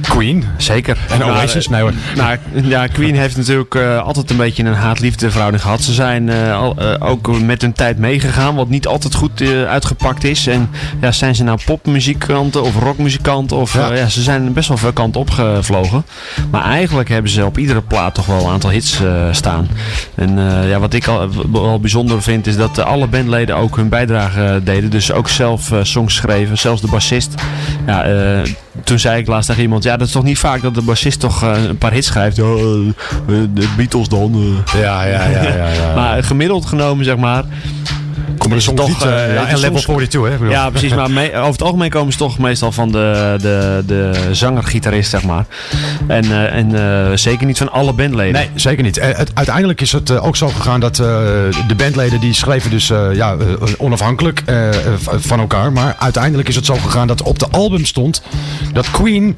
Queen. Zeker. En Nou, Oasis. Nee hoor. Nou, ja, Queen heeft natuurlijk eh, altijd een beetje een haat-liefde verhouding gehad. Ze zijn eh, al, ook met hun tijd meegegaan, wat niet altijd goed uitgepakt is. En ja, zijn ze nou popmuzikanten of rockmuzikanten? Of, Ja. ze zijn best wel veel kanten opgevlogen. Maar eigenlijk hebben ze op iedere plaat toch wel een aantal hits staan. En ja, wat ik al wel bijzonder vind, is dat alle bandleden ook hun bijdrage eh, deden. Dus ook zelf eh, songs schreven, zelfs de bassist. Ja, eh, toen zei ik laatst tegen iemand, ja, dat is toch niet vaak dat de bassist toch eh, een paar hits schrijft. Ja, de Beatles dan. Ja, ja, ja, ja. ja. *laughs* Maar gemiddeld genomen, zeg maar. Komen soms toch, eh, ja, en level soms- 42, hè? Ja, precies. Maar over het algemeen komen ze toch meestal van de, de, de zanger-gitarist, zeg maar. En, eh, en eh, zeker niet van alle bandleden. Nee, zeker niet. Het- uiteindelijk is het ook zo gegaan dat de bandleden die schreven dus ja, onafhankelijk van elkaar. Maar uiteindelijk is het zo gegaan dat op de album stond dat Queen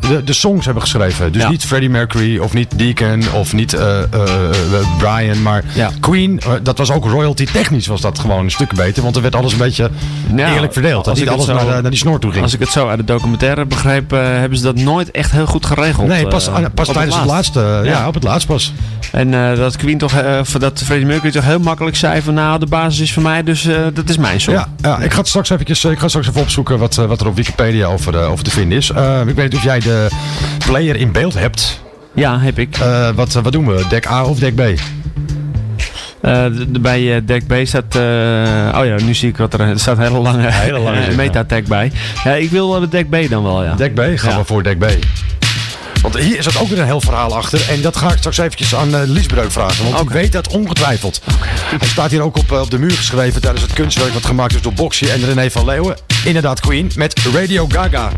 de, de songs hebben geschreven. Dus Ja. niet Freddie Mercury of niet Deacon of niet eh, eh, eh, Brian. Maar Ja. Queen, dat was ook royalty technisch was dat gewoon een stuk beter. Want er werd alles een beetje Ja, eerlijk verdeeld. Dat als niet alles zo- naar, die snor toe ging. Als ik het zo uit de documentaire begrijp, hebben ze dat nooit echt heel goed geregeld. nee, pas, pas tijdens het laatst. laatste. Ja. Op het laatst pas. En dat Queen toch, dat Freddie Mercury toch heel makkelijk zei van nou, de basis is voor mij, dus dat is mijn song. Ja, ik, ga straks eventjes, ik ga straks even opzoeken wat, wat er op Wikipedia over, over te vinden is. Ik weet niet of jij de player in beeld hebt. Ja, heb ik. Eh, wat, wat doen we? Deck A of deck B? Eh, bij eh, deck B staat, oh ja, nu zie ik wat er, er staat een hele lange, Hele lange metatag bij. Ja, ik wil wel de deck B dan wel, ja. Deck B? Gaan Ja. we voor deck B. Want hier is het ook weer een heel verhaal achter. En dat ga ik straks eventjes aan eh Liesbreuk vragen. Want ik weet dat ongetwijfeld. Hij staat hier ook op, op de muur geschreven tijdens het kunstwerk wat gemaakt is door Boxy en René van Leeuwen. Inderdaad Queen met Radio Gaga.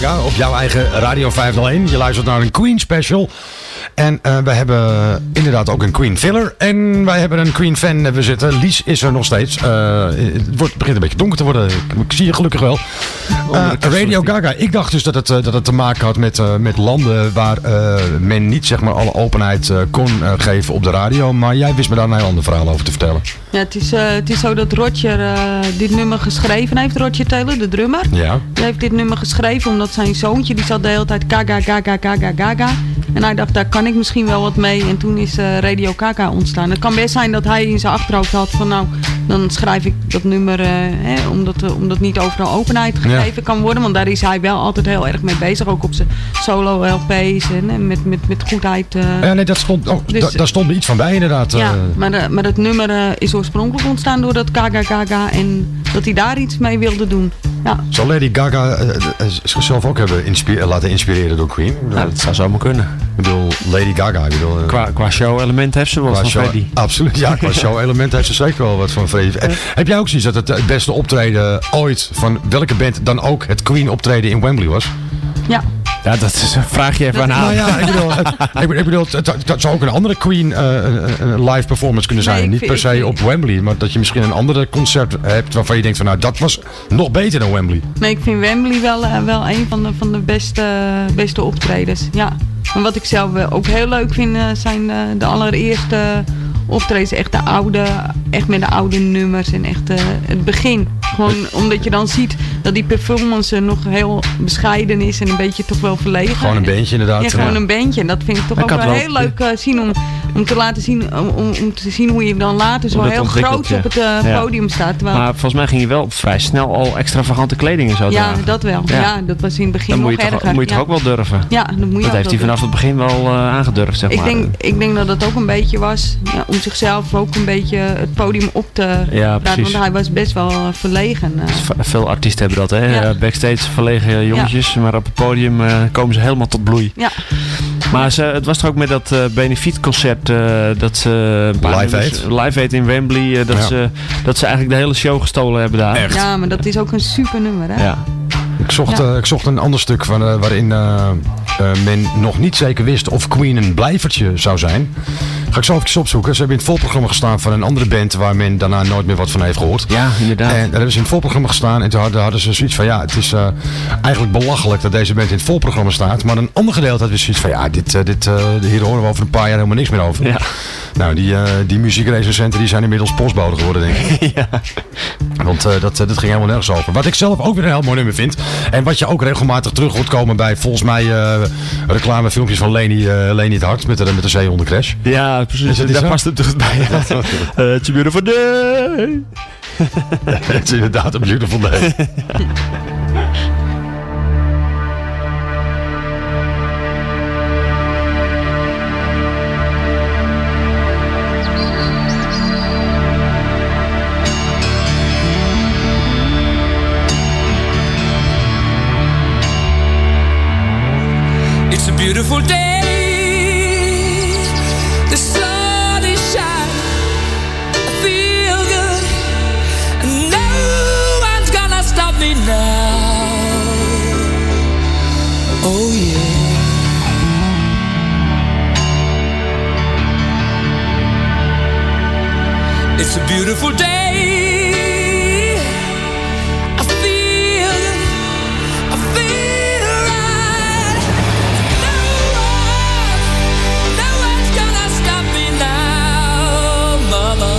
Gaga op jouw eigen Radio 501. Je luistert naar een Queen special. En eh we hebben inderdaad ook een Queen filler. En wij hebben een Queen fan hebben we zitten. Lies is er nog steeds. Eh, het wordt, begint een beetje donker te worden. Ik, zie je gelukkig wel. Eh, Radio Gaga. Ik dacht dus dat het, eh, dat het te maken had met, eh, met landen waar eh, men niet zeg maar alle openheid eh, kon eh, geven op de radio. Maar jij wist me daar een heel ander verhaal over te vertellen. Ja, het is, eh, het is zo dat Roger eh, dit nummer geschreven heeft, Roger Taylor, de drummer. Ja. Die heeft dit nummer geschreven omdat zijn zoontje, die zat de hele tijd gaga, gaga, gaga, gaga. En hij dacht, daar kan ik misschien wel wat mee. En toen is eh, Radio Gaga ontstaan. Het kan best zijn dat hij in zijn achterhoofd had van nou, dan schrijf ik dat nummer, eh, hè, omdat, eh, omdat niet overal openheid gegeven kan worden. Want daar is hij wel altijd heel erg mee bezig. Ook op zijn solo LP's en, met, met, met goedheid. Ja, nee, dat stond, oh, Dus- da- daar stond iets van bij inderdaad. Ja, maar, maar het nummer is oorspronkelijk ontstaan door dat Gaga en dat hij daar iets mee wilde doen. Ja, Zou Lady Gaga eh, eh, zichzelf ook hebben eh, laten inspireren door Queen? Bedoel, Nou, dat zou zomaar kunnen. Ik bedoel, Lady Gaga. Ik bedoel, eh, Qua, qua show-element heeft ze wel van show- Freddy. Absoluut, ja, qua *laughs* show-element heeft ze zeker wel wat van Freddy. Eh, heb jij ook zoiets dat het het beste optreden ooit van welke band dan ook het Queen optreden in Wembley was? ja. Ja, dat is, vraag je even aan haar. Nou ja, ik bedoel, ik bedoel, ik bedoel, het, het- het zou ook een andere Queen eh, een- een live performance kunnen zijn. Nee, Niet per se op Wembley, maar dat je misschien een andere concert hebt waarvan je denkt van nou, dat was nog beter dan Wembley. Nee, ik vind Wembley wel, eh, wel een van de, van de beste, beste optredens. Ja. Maar wat ik zelf eh, ook heel leuk vind, eh, zijn eh, de allereerste optredens. Echt de oude, echt met de oude nummers en echt eh, het begin. Gewoon omdat je dan ziet dat die performance nog heel bescheiden is en een beetje toch wel verlegen. Gewoon een bandje inderdaad. Ja, gewoon Ja. een bandje. En dat vind ik toch Ik ook wel wel- heel leuk eh, zien om, om te laten zien, om, om, te zien hoe je dan later zo dat heel groot op het eh, Ja. podium staat. Terwijl, Maar volgens mij ging je wel vrij snel al extravagante kleding en zo ja, dragen. dat wel. Ja. Ja. dat was in het begin Dan moet nog je, toch, moet je toch ja. ook wel durven. Ja, dat moet je Dat ook heeft hij vanaf het begin wel eh, aangedurfd, zeg ik maar. denk, ik denk dat het ook een beetje was ja, om zichzelf ook een beetje het podium op te Ja, laten. precies. Want hij was best wel eh, verlegen. eh. Veel artiesten hebben dat, hè? Ja. Eh, Backstage verlegen jongetjes, maar op het podium eh, komen ze helemaal tot bloei. Ja. Maar ze, het was toch ook met dat eh benefietconcert eh, dat ze Live Aid. Live Aid in Wembley, dat, Ja. ze, dat ze eigenlijk de hele show gestolen hebben daar. ja, maar dat is ook een super nummer. Hè? Ja. Ik zocht, Ja. eh, ik zocht een ander stuk van, eh, waarin men nog niet zeker wist of Queen een blijvertje zou zijn. Ga ik zo even opzoeken. Ze hebben in het volprogramma gestaan van een andere band waar men daarna nooit meer wat van heeft gehoord. Ja, inderdaad. En daar hebben ze in het volprogramma gestaan en toen hadden, hadden ze zoiets van ja, het is eh, eigenlijk belachelijk dat deze band in het volprogramma staat. Maar een ander gedeelte had weer zoiets van ja, dit, eh, dit, eh, hier horen we over een paar jaar helemaal niks meer over. Ja. Nou, die, eh die muziekrecensenten die zijn inmiddels postbode geworden, denk ik. *laughs* ja. Want dat, dat ging helemaal nergens over. Wat ik zelf ook weer een heel mooi nummer vind. En wat je ook regelmatig terug hoort komen bij volgens mij reclamefilmpjes van Leni, eh Leni het Hart met de, met de zeehondencrash. Ja, precies. Niet Daar zo? past het dus bij. *laughs* Eh, It's a beautiful day. Het is inderdaad een beautiful day. *laughs* beautiful day. I feel. I feel right. No one, no one's gonna stop me now, Mama.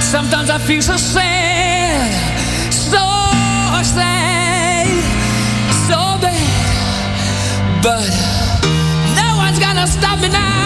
Sometimes I feel so sad, stop me now.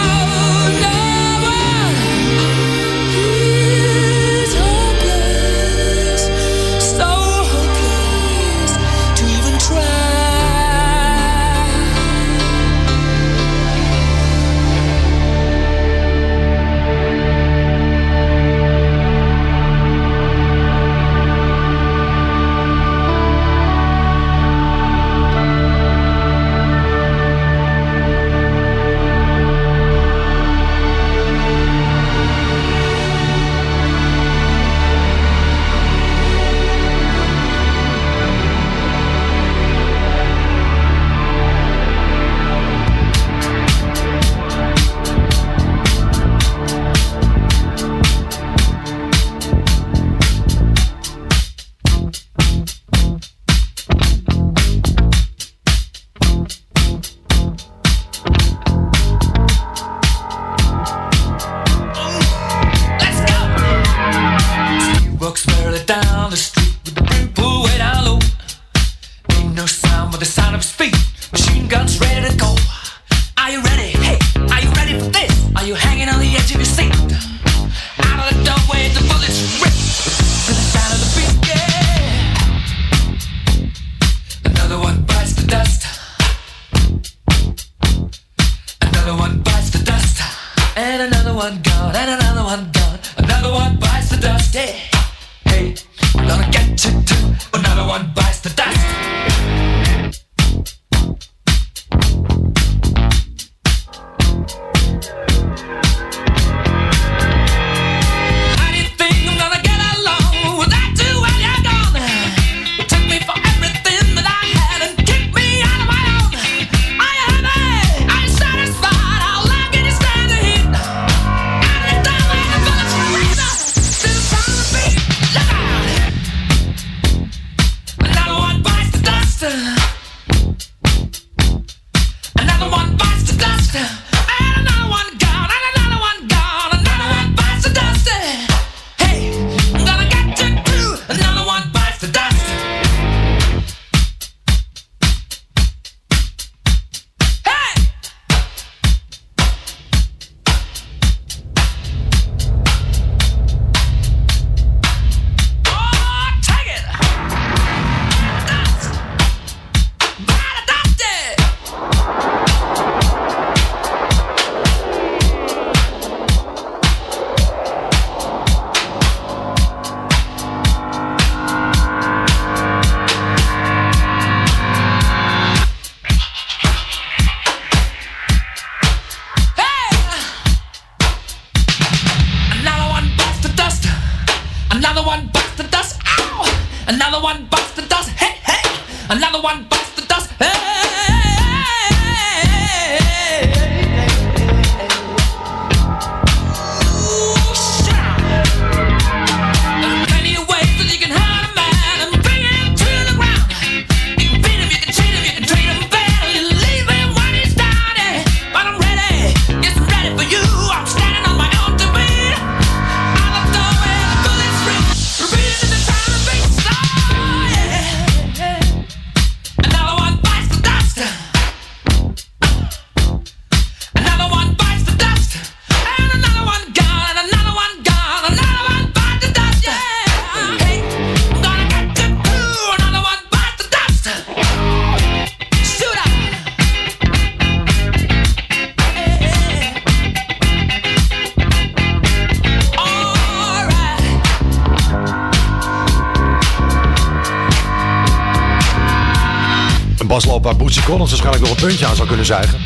Collins waarschijnlijk nog een puntje aan zou kunnen zuigen.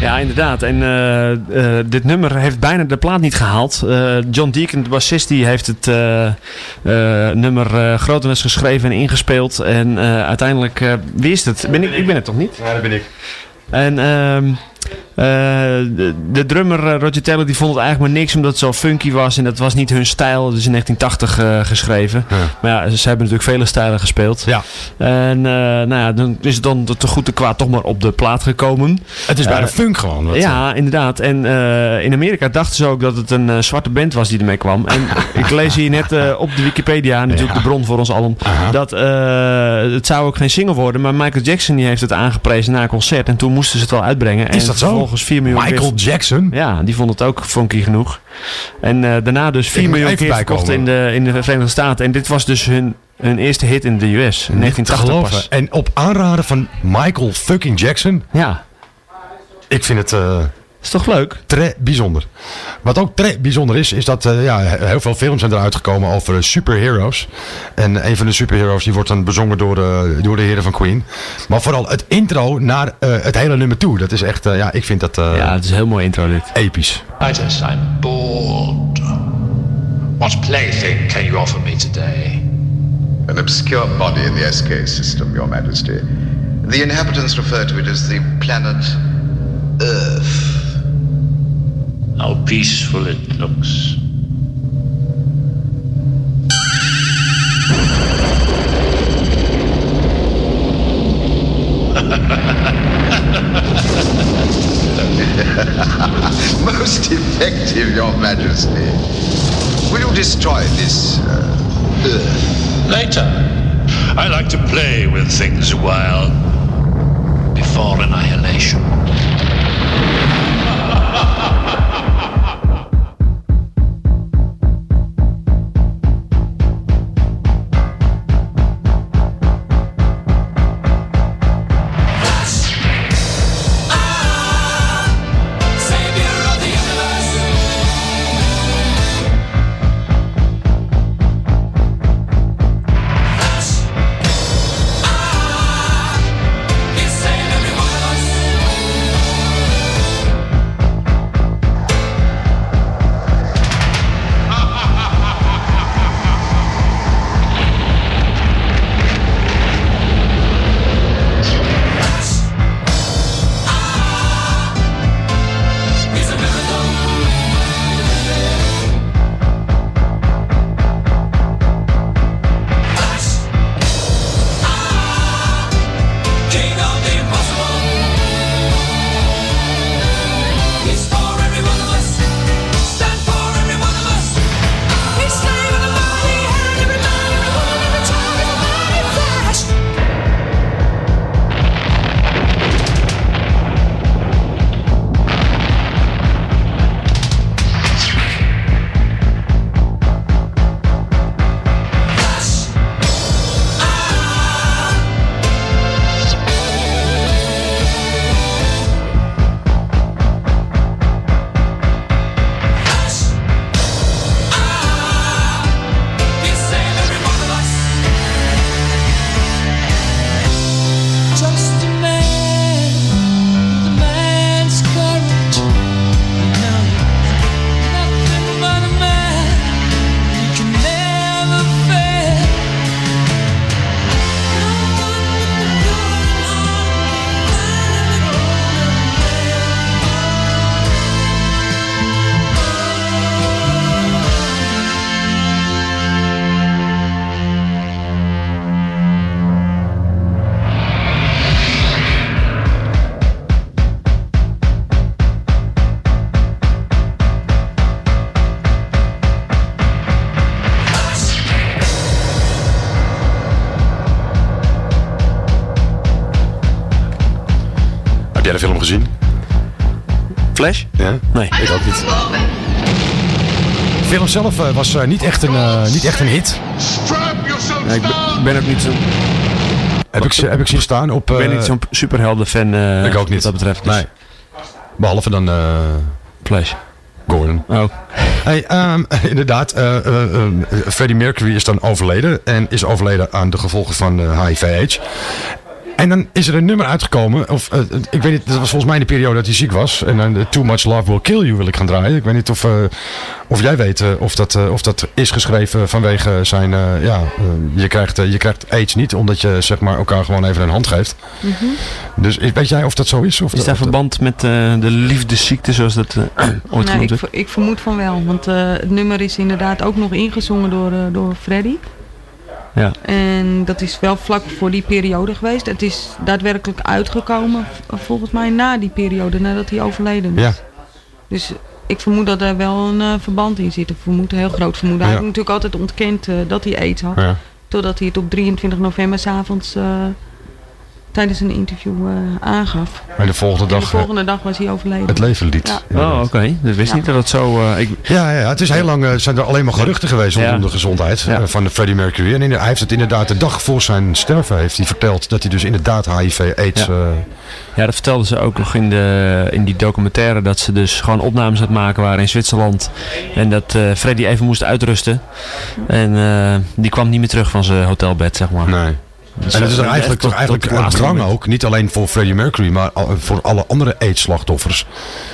Ja, inderdaad. En eh, eh, dit nummer heeft bijna de plaat niet gehaald. Eh, John Deacon, de bassist, die heeft het eh, eh, nummer uh, grotendeels geschreven en ingespeeld. En eh, uiteindelijk, eh, wie is het? Ben ik, ik ben het toch niet? Ja, dat ben ik. En ehm, eh, de, de drummer eh, Roger Taylor die vond het eigenlijk maar niks omdat het zo funky was en dat was niet hun stijl. Dus in 1980 eh, geschreven. Maar ja, ze hebben natuurlijk vele stijlen gespeeld. Ja. En eh, nou ja, dan is het dan te goed te kwaad toch maar op de plaat gekomen. Het is bijna Eh, funk gewoon. wat- ja, inderdaad. En eh, in Amerika dachten ze ook dat het een eh, zwarte band was die ermee kwam. En *laughs* ik lees hier net eh, op de Wikipedia, natuurlijk de bron voor ons album, dat eh, het zou ook geen single worden. Maar Michael Jackson die heeft het aangeprezen na een concert. En toen moesten ze het wel uitbrengen. Is en dat zo? Vervolgens 4 miljoen Michael keer- Jackson? Ja, die vond het ook funky genoeg. En eh, daarna dus 4 moet miljoen keer verkocht in de, in de Verenigde Staten. En dit was dus hun, hun eerste hit in de US. In Niet te 1980 geloven. pas. En op aanraden van Michael fucking Jackson. Ja. Ik vind het... eh is toch leuk? Très bijzonder. Wat ook très bijzonder is, is dat eh, ja, heel veel films zijn eruit gekomen over eh, superheroes. En een van de superheroes die wordt dan bezongen door, de door de heren van Queen. Maar vooral het intro naar eh, het hele nummer toe. Dat is echt, eh, ja, ik vind dat... ja, het is een heel mooi intro dit. Episch. Titus, I'm bored. What plaything can you offer me today? An obscure body in the SK system, Your Majesty. The inhabitants refer to it as the planet Earth. How peaceful it looks. *laughs* Most effective, Your Majesty. Will you destroy this uh, Earth? Later. I like to play with things a while. Before annihilation. Nee. Ik ook niet. De film zelf eh, was eh, niet, echt een, eh, niet echt een hit. Ja, ik ben, ook niet zo... Heb ik, ze- heb ik zien staan op... Ik ben niet zo'n superhelden-fan eh, Ik ook niet. wat dat betreft. dus- Nee. Behalve dan... eh Flash. Gordon. Oh. Hey, ehm, *laughs* inderdaad, eh, eh, eh, Freddie Mercury is dan overleden. En is overleden aan de gevolgen van eh, HIV-AIDS. En dan is er een nummer uitgekomen. Of, eh, ik weet niet, dat was volgens mij in de periode dat hij ziek was. En dan eh, Too Much Love Will Kill You wil ik gaan draaien. Ik weet niet of, eh, of jij weet eh, of, dat, eh, of dat is geschreven vanwege zijn... eh, ja, eh, je, krijgt, eh, je krijgt AIDS niet omdat je zeg maar, elkaar gewoon even een hand geeft. Dus eh, weet jij of dat zo is? Of Is dat- daar verband met eh, de liefdesziekte zoals dat eh, *clears throat* ooit Nee, genoemd ik, ik vermoed van wel. Want eh, het nummer is inderdaad ook nog ingezongen door, eh, door Freddy. Ja. En dat is wel vlak voor die periode geweest. Het is daadwerkelijk uitgekomen volgens mij na die periode, nadat hij overleden is. Ja. Dus ik vermoed dat er wel een eh, verband in zit. Ik vermoed, een heel groot vermoeden. Hij Ja. heeft natuurlijk altijd ontkend eh, dat hij aids had. Ja. Totdat hij het op 23 november s'avonds eh tijdens een interview eh, aangaf. En de volgende En de dag eh, volgende dag was hij overleden. het leven liet. Ja. Oh, oké. Ik wist Ja. niet dat het zo... eh, ik, Ja, ja, het is heel lang, eh, zijn er alleen maar geruchten geweest Ja. rondom de gezondheid Ja. van de Freddie Mercury. En hij heeft het inderdaad de dag voor zijn sterven heeft hij verteld dat hij dus inderdaad HIV AIDS... Ja. eh, Ja, dat vertelden ze ook nog in, de, in die documentaire. Dat ze dus gewoon opnames aan het maken waren in Zwitserland. En dat eh Freddy even moest uitrusten. En eh, die kwam niet meer terug van zijn hotelbed, zeg maar. nee. Dus en dat is er eigenlijk, toch eigenlijk een drang ook, niet alleen voor Freddie Mercury, maar voor alle andere AIDS-slachtoffers.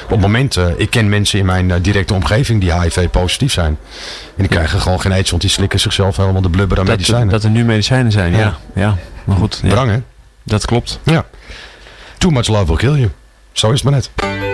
Op het moment, eh, ik ken mensen in mijn eh, directe omgeving die HIV-positief zijn. En die krijgen gewoon geen aids, want die slikken zichzelf helemaal de blubber aan Dat, medicijnen. dat er nu medicijnen zijn, ja. Ja. Ja, maar goed. Ja. Drang, hè? Dat klopt. Ja. Too much love will kill you. Zo is het maar net.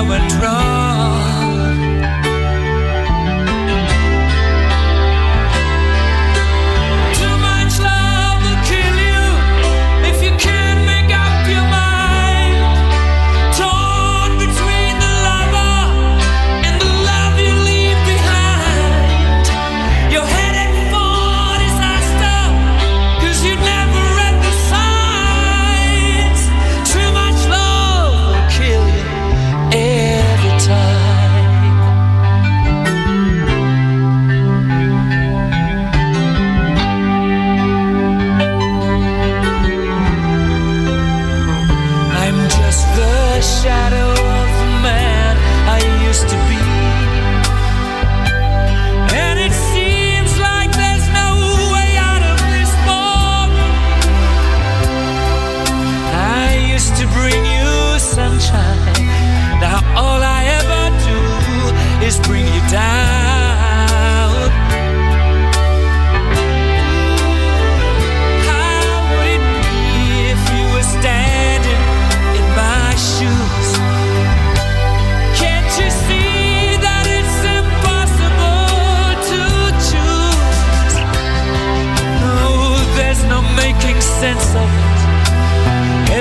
I would draw.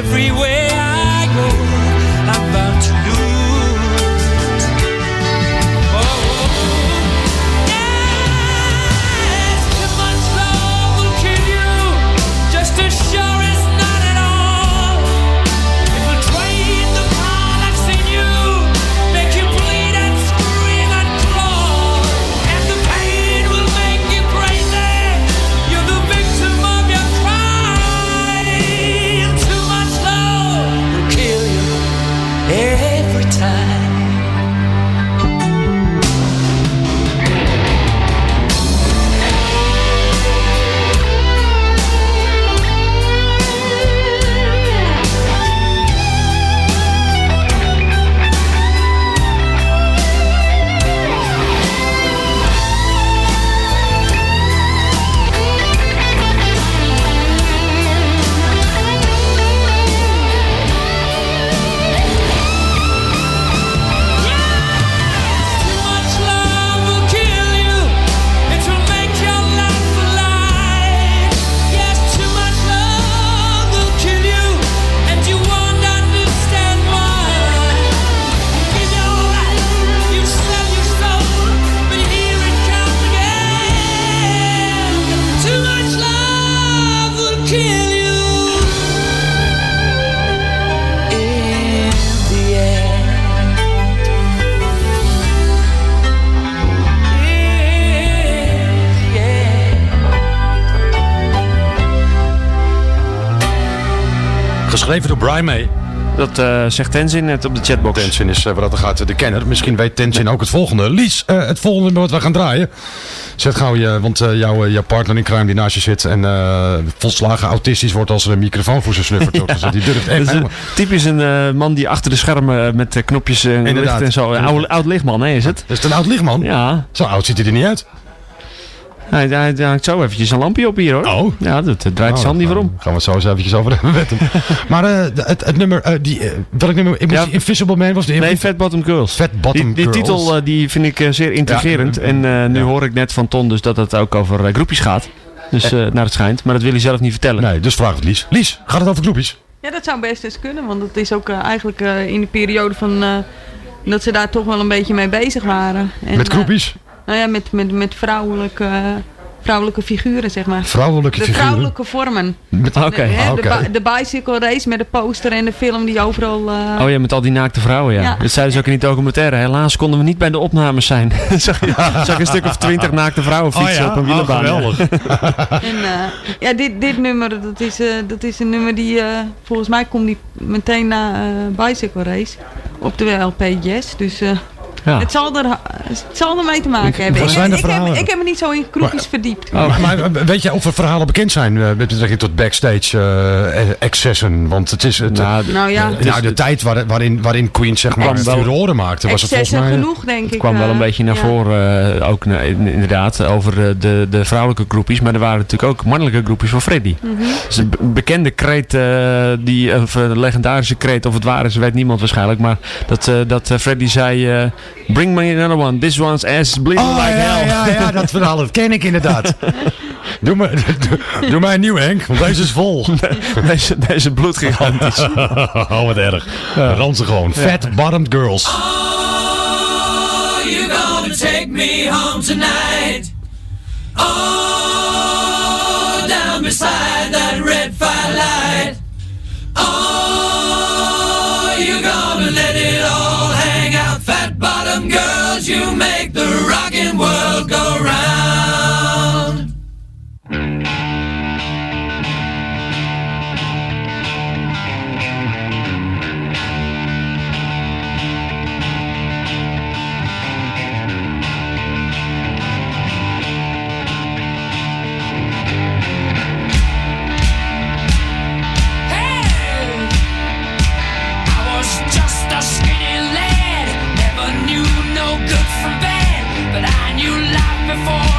freeway. Geschreven door Brian May. Dat eh, zegt Tenzin net op de chatbox. Tenzin is uh, wat dat gaat de kenner. Misschien weet Tenzin ook het volgende. Lies, eh, het volgende wat we gaan draaien. Zet gauw je, want eh, jouw, jouw partner in crime die naast je zit en eh, volslagen autistisch wordt als er een microfoon voor zijn snuffert. wordt *laughs* gezet. Die durft echt Dat is een, helemaal- typisch een eh, man die achter de schermen eh, met eh, knopjes en Inderdaad. licht en zo. Een oude, oud lichtman, hè, is het? Is het een oud lichtman? Ja. Zo oud ziet hij er niet uit. Hij, hij, hij hangt zo eventjes een lampje op hier, hoor. Oh. Ja, dat draait Oh, niet voor gaan- om. Gaan we het zo eens eventjes over hebben met hem. *laughs* maar eh, het, het nummer, eh, die, welk nummer? Ik moest Ja. die Invisible Man was de Nee, Fat Bottom Girls. Fat Bottom die, die Girls. titel eh, die vind ik eh, zeer intrigerend. Ja. En eh, nu Ja. hoor ik net van Ton dus dat het ook over groepjes gaat. Dus eh, naar het schijnt. Maar dat wil hij zelf niet vertellen. Nee, dus vraag het Lies. Lies, gaat het over groepjes? Ja, dat zou best eens kunnen, want het is ook eigenlijk eh, in de periode van eh, dat ze daar toch wel een beetje mee bezig waren. En, met groepjes? Nou ja, met, met, met vrouwelijke, vrouwelijke figuren, zeg maar. Vrouwelijke de figuren? vrouwelijke vormen. De, Oké, de, de bicycle race met de poster en de film die overal... eh, Oh ja, met al die naakte vrouwen, ja. Ja. Dat zeiden ze ook in die documentaire. Helaas konden we niet bij de opnames zijn. *laughs* zag, je, zag je een stuk of twintig naakte vrouwen Oh fietsen ja? op een Oh, wielerbaan. geweldig. *laughs* En eh, ja, dit, dit nummer, dat is, eh, dat is een nummer die, eh, volgens mij komt die meteen na Bicycle Race op de LP Jazz. Dus eh, Ja. het, zal er, het zal ermee te maken hebben. Ik, zijn de ik, heb, verhalen? ik heb me niet zo in groepjes verdiept. Maar, maar weet je of er verhalen bekend zijn eh, met betrekking tot backstage eh, excessen? Want het is het, Nou, Nou ja. eh, nou, de tijd waar, waarin, waarin Queen zeg maar kwam wel- furoren maakte, was het volgens Excessen mij... genoeg, denk ik. Het kwam wel eh, een beetje naar ja. voren, eh, ook inderdaad, over eh, de, de vrouwelijke groepjes. Maar er waren natuurlijk ook mannelijke groepjes van Freddy. Mhm. Dat is een be- bekende kreet, eh, die, of een legendarische kreet, of het waar is, weet niemand waarschijnlijk. Maar dat, eh, dat eh, Freddy zei, eh, bring me another one, this one's ass bleeding Oh, like ja, hell. ja, ja, dat verhaal, dat *laughs* ken ik inderdaad. doe, me, doe, doe mij een nieuwe, Henk, want deze is vol. *laughs* deze, deze bloed gigantisch. *laughs* oh, wat erg. Ranzen gewoon. Fat Bottomed Girls. Oh, you're gonna take me home tonight. Oh, down beside that red firelight. Oh, world before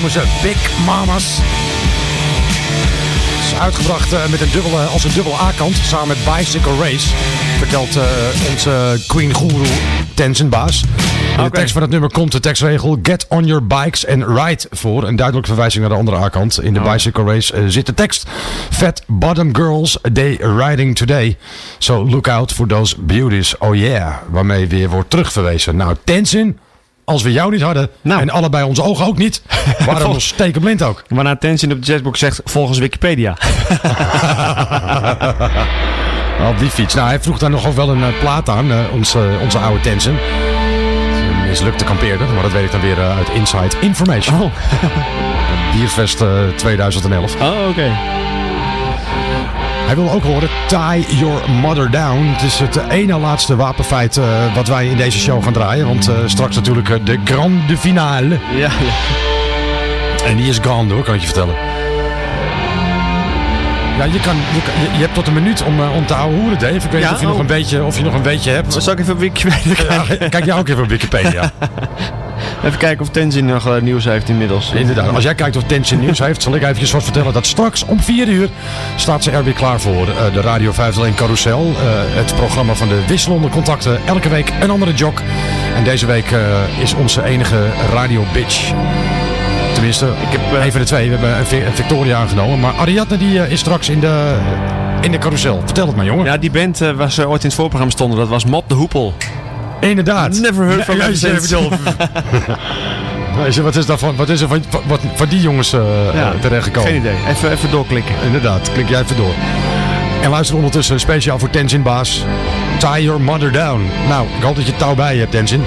noemen ze Big Mamas. Het is uitgebracht eh, met een dubbele, als een dubbel A-kant samen met Bicycle Race. Vertelt eh, onze Queen Guru Tenzin baas. In de tekst van het nummer komt de tekstregel Get on your bikes and ride voor. Een duidelijke verwijzing naar de andere A-kant. In de Bicycle Race eh, zit de tekst Fat Bottom Girls, they riding today. So look out for those beauties, oh yeah. Waarmee weer wordt terugverwezen. Nou, Tenzin, als we jou niet hadden en allebei onze ogen ook niet, *laughs* waren we ons stekenblind ook. Waarna Tenzin op de chatbox zegt volgens Wikipedia. *laughs* Op die fiets. Nou, hij vroeg daar nogal wel een eh, plaat aan, eh, onze, onze oude Tenzin. Een mislukte kampeerder, maar dat weet ik dan weer eh, uit Inside Information. Oh. *laughs* Bierfest eh, 2011. Oh, oké. Hij wil ook horen Tie Your Mother Down. Het is het ene laatste wapenfeit eh, wat wij in deze show gaan draaien. Want eh, straks natuurlijk eh, de grande finale. Ja, En die is gone hoor, kan ik je vertellen. Ja, je, kan, je, kan- je, je hebt tot een minuut om, eh, om te hoeren, Dave. Ik weet niet Ja? of je, nog Oh. een beetje, of je nog een beetje hebt. Zal ik even op Wikipedia Ja, kijk jij ook even op Wikipedia. *laughs* Even kijken of Tenzin nog eh, nieuws heeft inmiddels. Inderdaad, als jij kijkt of Tenzin nieuws heeft, zal ik eventjes wat vertellen dat straks om 4 uur staat ze er weer klaar voor. Eh, de Radio 501 Carousel, eh, het programma van de wisselende contacten. Elke week een andere jog. En deze week is onze enige radio bitch. Tenminste, ik heb even de twee. We hebben een Vi- een Victoria aangenomen. Maar Ariadne die is straks in de, in de carousel. Vertel het maar, jongen. Ja, die band eh, waar ze ooit in het voorprogramma stonden, dat was Mop de Hoepel. Inderdaad. Never heard from Ja, je, *laughs* Wat is, daar van, wat is er van, wat, van die jongens eh Ja, terechtgekomen? geen idee. Even, even doorklikken. Inderdaad, klik jij even door. En luister ondertussen speciaal voor Tenzin baas. Tie your mother down. Nou, ik hoop dat je touw bij je hebt, Tenzin.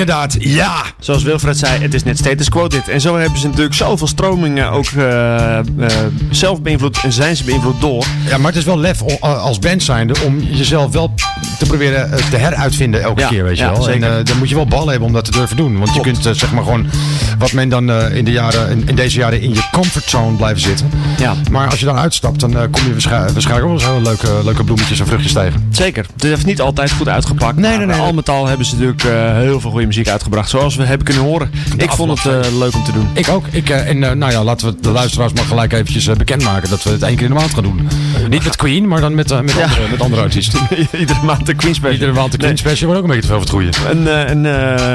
Inderdaad, ja. Zoals Wilfred zei, het is net status quo dit. En zo hebben ze natuurlijk zoveel stromingen ook eh, eh, zelf beïnvloed en zijn ze beïnvloed door. Ja, maar het is wel lef als band zijnde om jezelf wel te proberen eh, te heruitvinden elke Ja, keer, weet je ja, wel. zeker. En dan moet je wel ballen hebben om dat te durven doen. Want je kunt zeg maar gewoon wat men dan in, de jaren, in, in deze jaren in je comfortzone blijven zitten. Ja. Maar als je dan uitstapt, dan kom je waarschijnlijk, waarschijnlijk ook wel leuke, leuke bloemetjes en vruchtjes tegen. Zeker. Het heeft niet altijd goed uitgepakt. Nee, nee, nee. Al met al hebben ze natuurlijk eh, heel veel goede muziek uitgebracht. Zoals we hebben kunnen horen. Ik vond het eh, leuk om te doen. Ik ook. Ik, eh, en nou ja, laten we de luisteraars maar gelijk eventjes bekendmaken dat we het één keer in de maand gaan doen. Niet met Queen, maar dan met, met, Ja. andere, met andere artiesten. *laughs* Iedere maand de Queen Special. Iedere maand de Queen. Special wordt ook een beetje te veel goede. En, en,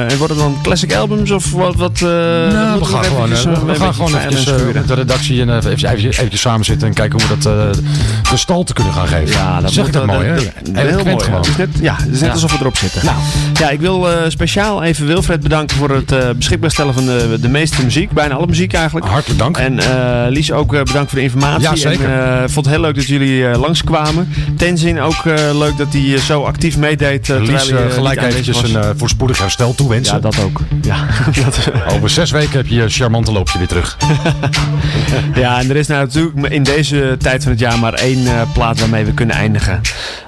en worden het dan classic albums of wat? wat Nou, we gaan gewoon, we gaan gewoon eventjes, met de redactie en eh, eventjes, eventjes, samen zitten en kijken hoe we dat eh de stal te kunnen gaan geven. Ja, dat zeg moet ik dat mooi, hè? Heel mooi. gewoon. Het is net, ja, het is net Ja. alsof we erop zitten. Nou. Ja, ik wil eh, speciaal even Wilfred bedanken voor het eh, beschikbaar stellen van de, de meeste muziek. Bijna alle muziek eigenlijk. Hartelijk dank. En eh, Lies ook bedankt voor de informatie. Ja, zeker. En vond het heel leuk dat jullie langskwamen. Tenzin ook leuk dat hij zo actief meedeed. Lies, gelijk eventjes een voorspoedig herstel toewensen. Ja, dat ook. Ja, *laughs* dat, Over zes weken heb je je charmante loopje weer terug. *laughs* ja, en er is nou natuurlijk in deze tijd van het jaar maar één plaat waarmee we kunnen eindigen.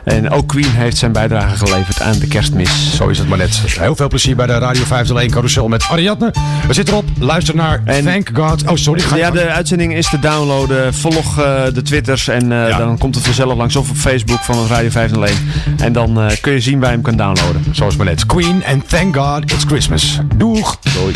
En ook Queen heeft zijn bijdrage geleverd aan de kerstmis. Zo is het maar net. Heel veel plezier bij de Radio 501 carousel met Ariadne. We zitten erop. Luister naar Thank God. Oh, sorry. Ga ja, de uitzending is te downloaden. Volg eh, de Twitters en eh, dan komt het vanzelf langs of op Facebook van het Radio 501. En dan eh, kun je zien waar je hem kan downloaden. Zo is het maar net. Queen en Thank God It's Christmas. Doeg. Doei.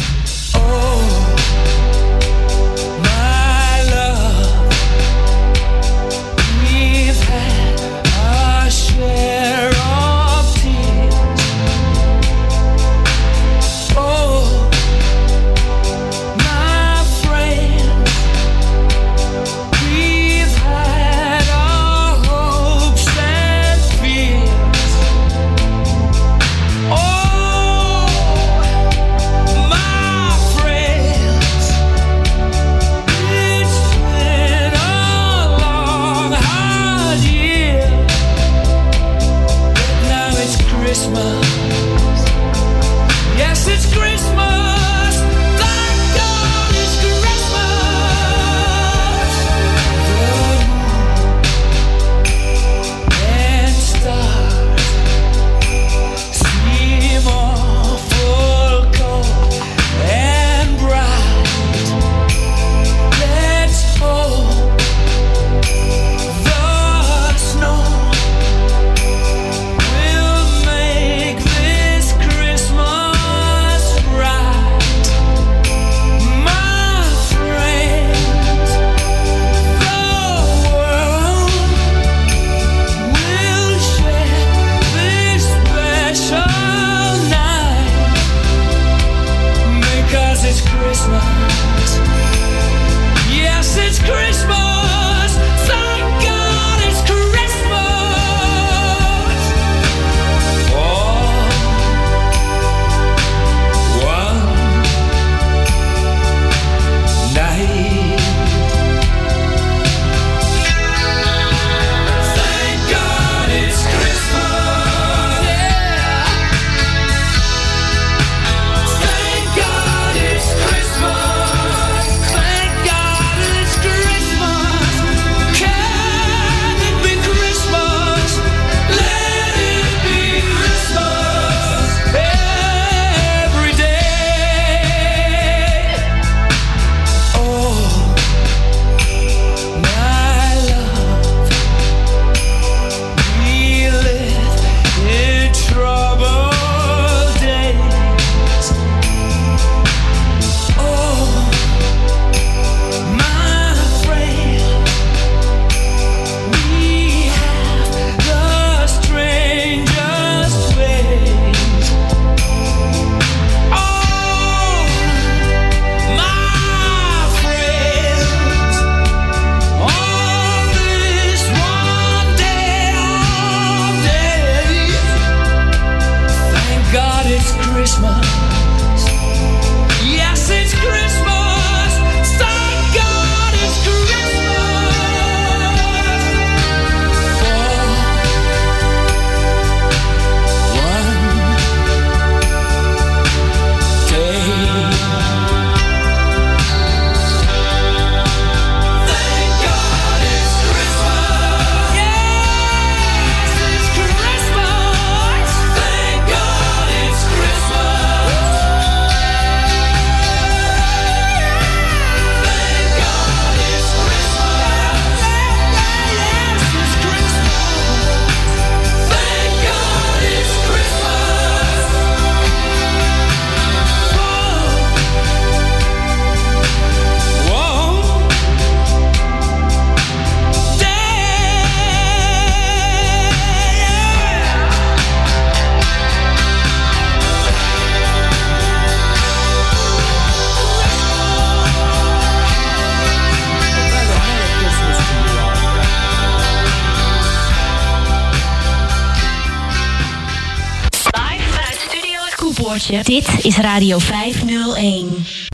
Is Radio 501.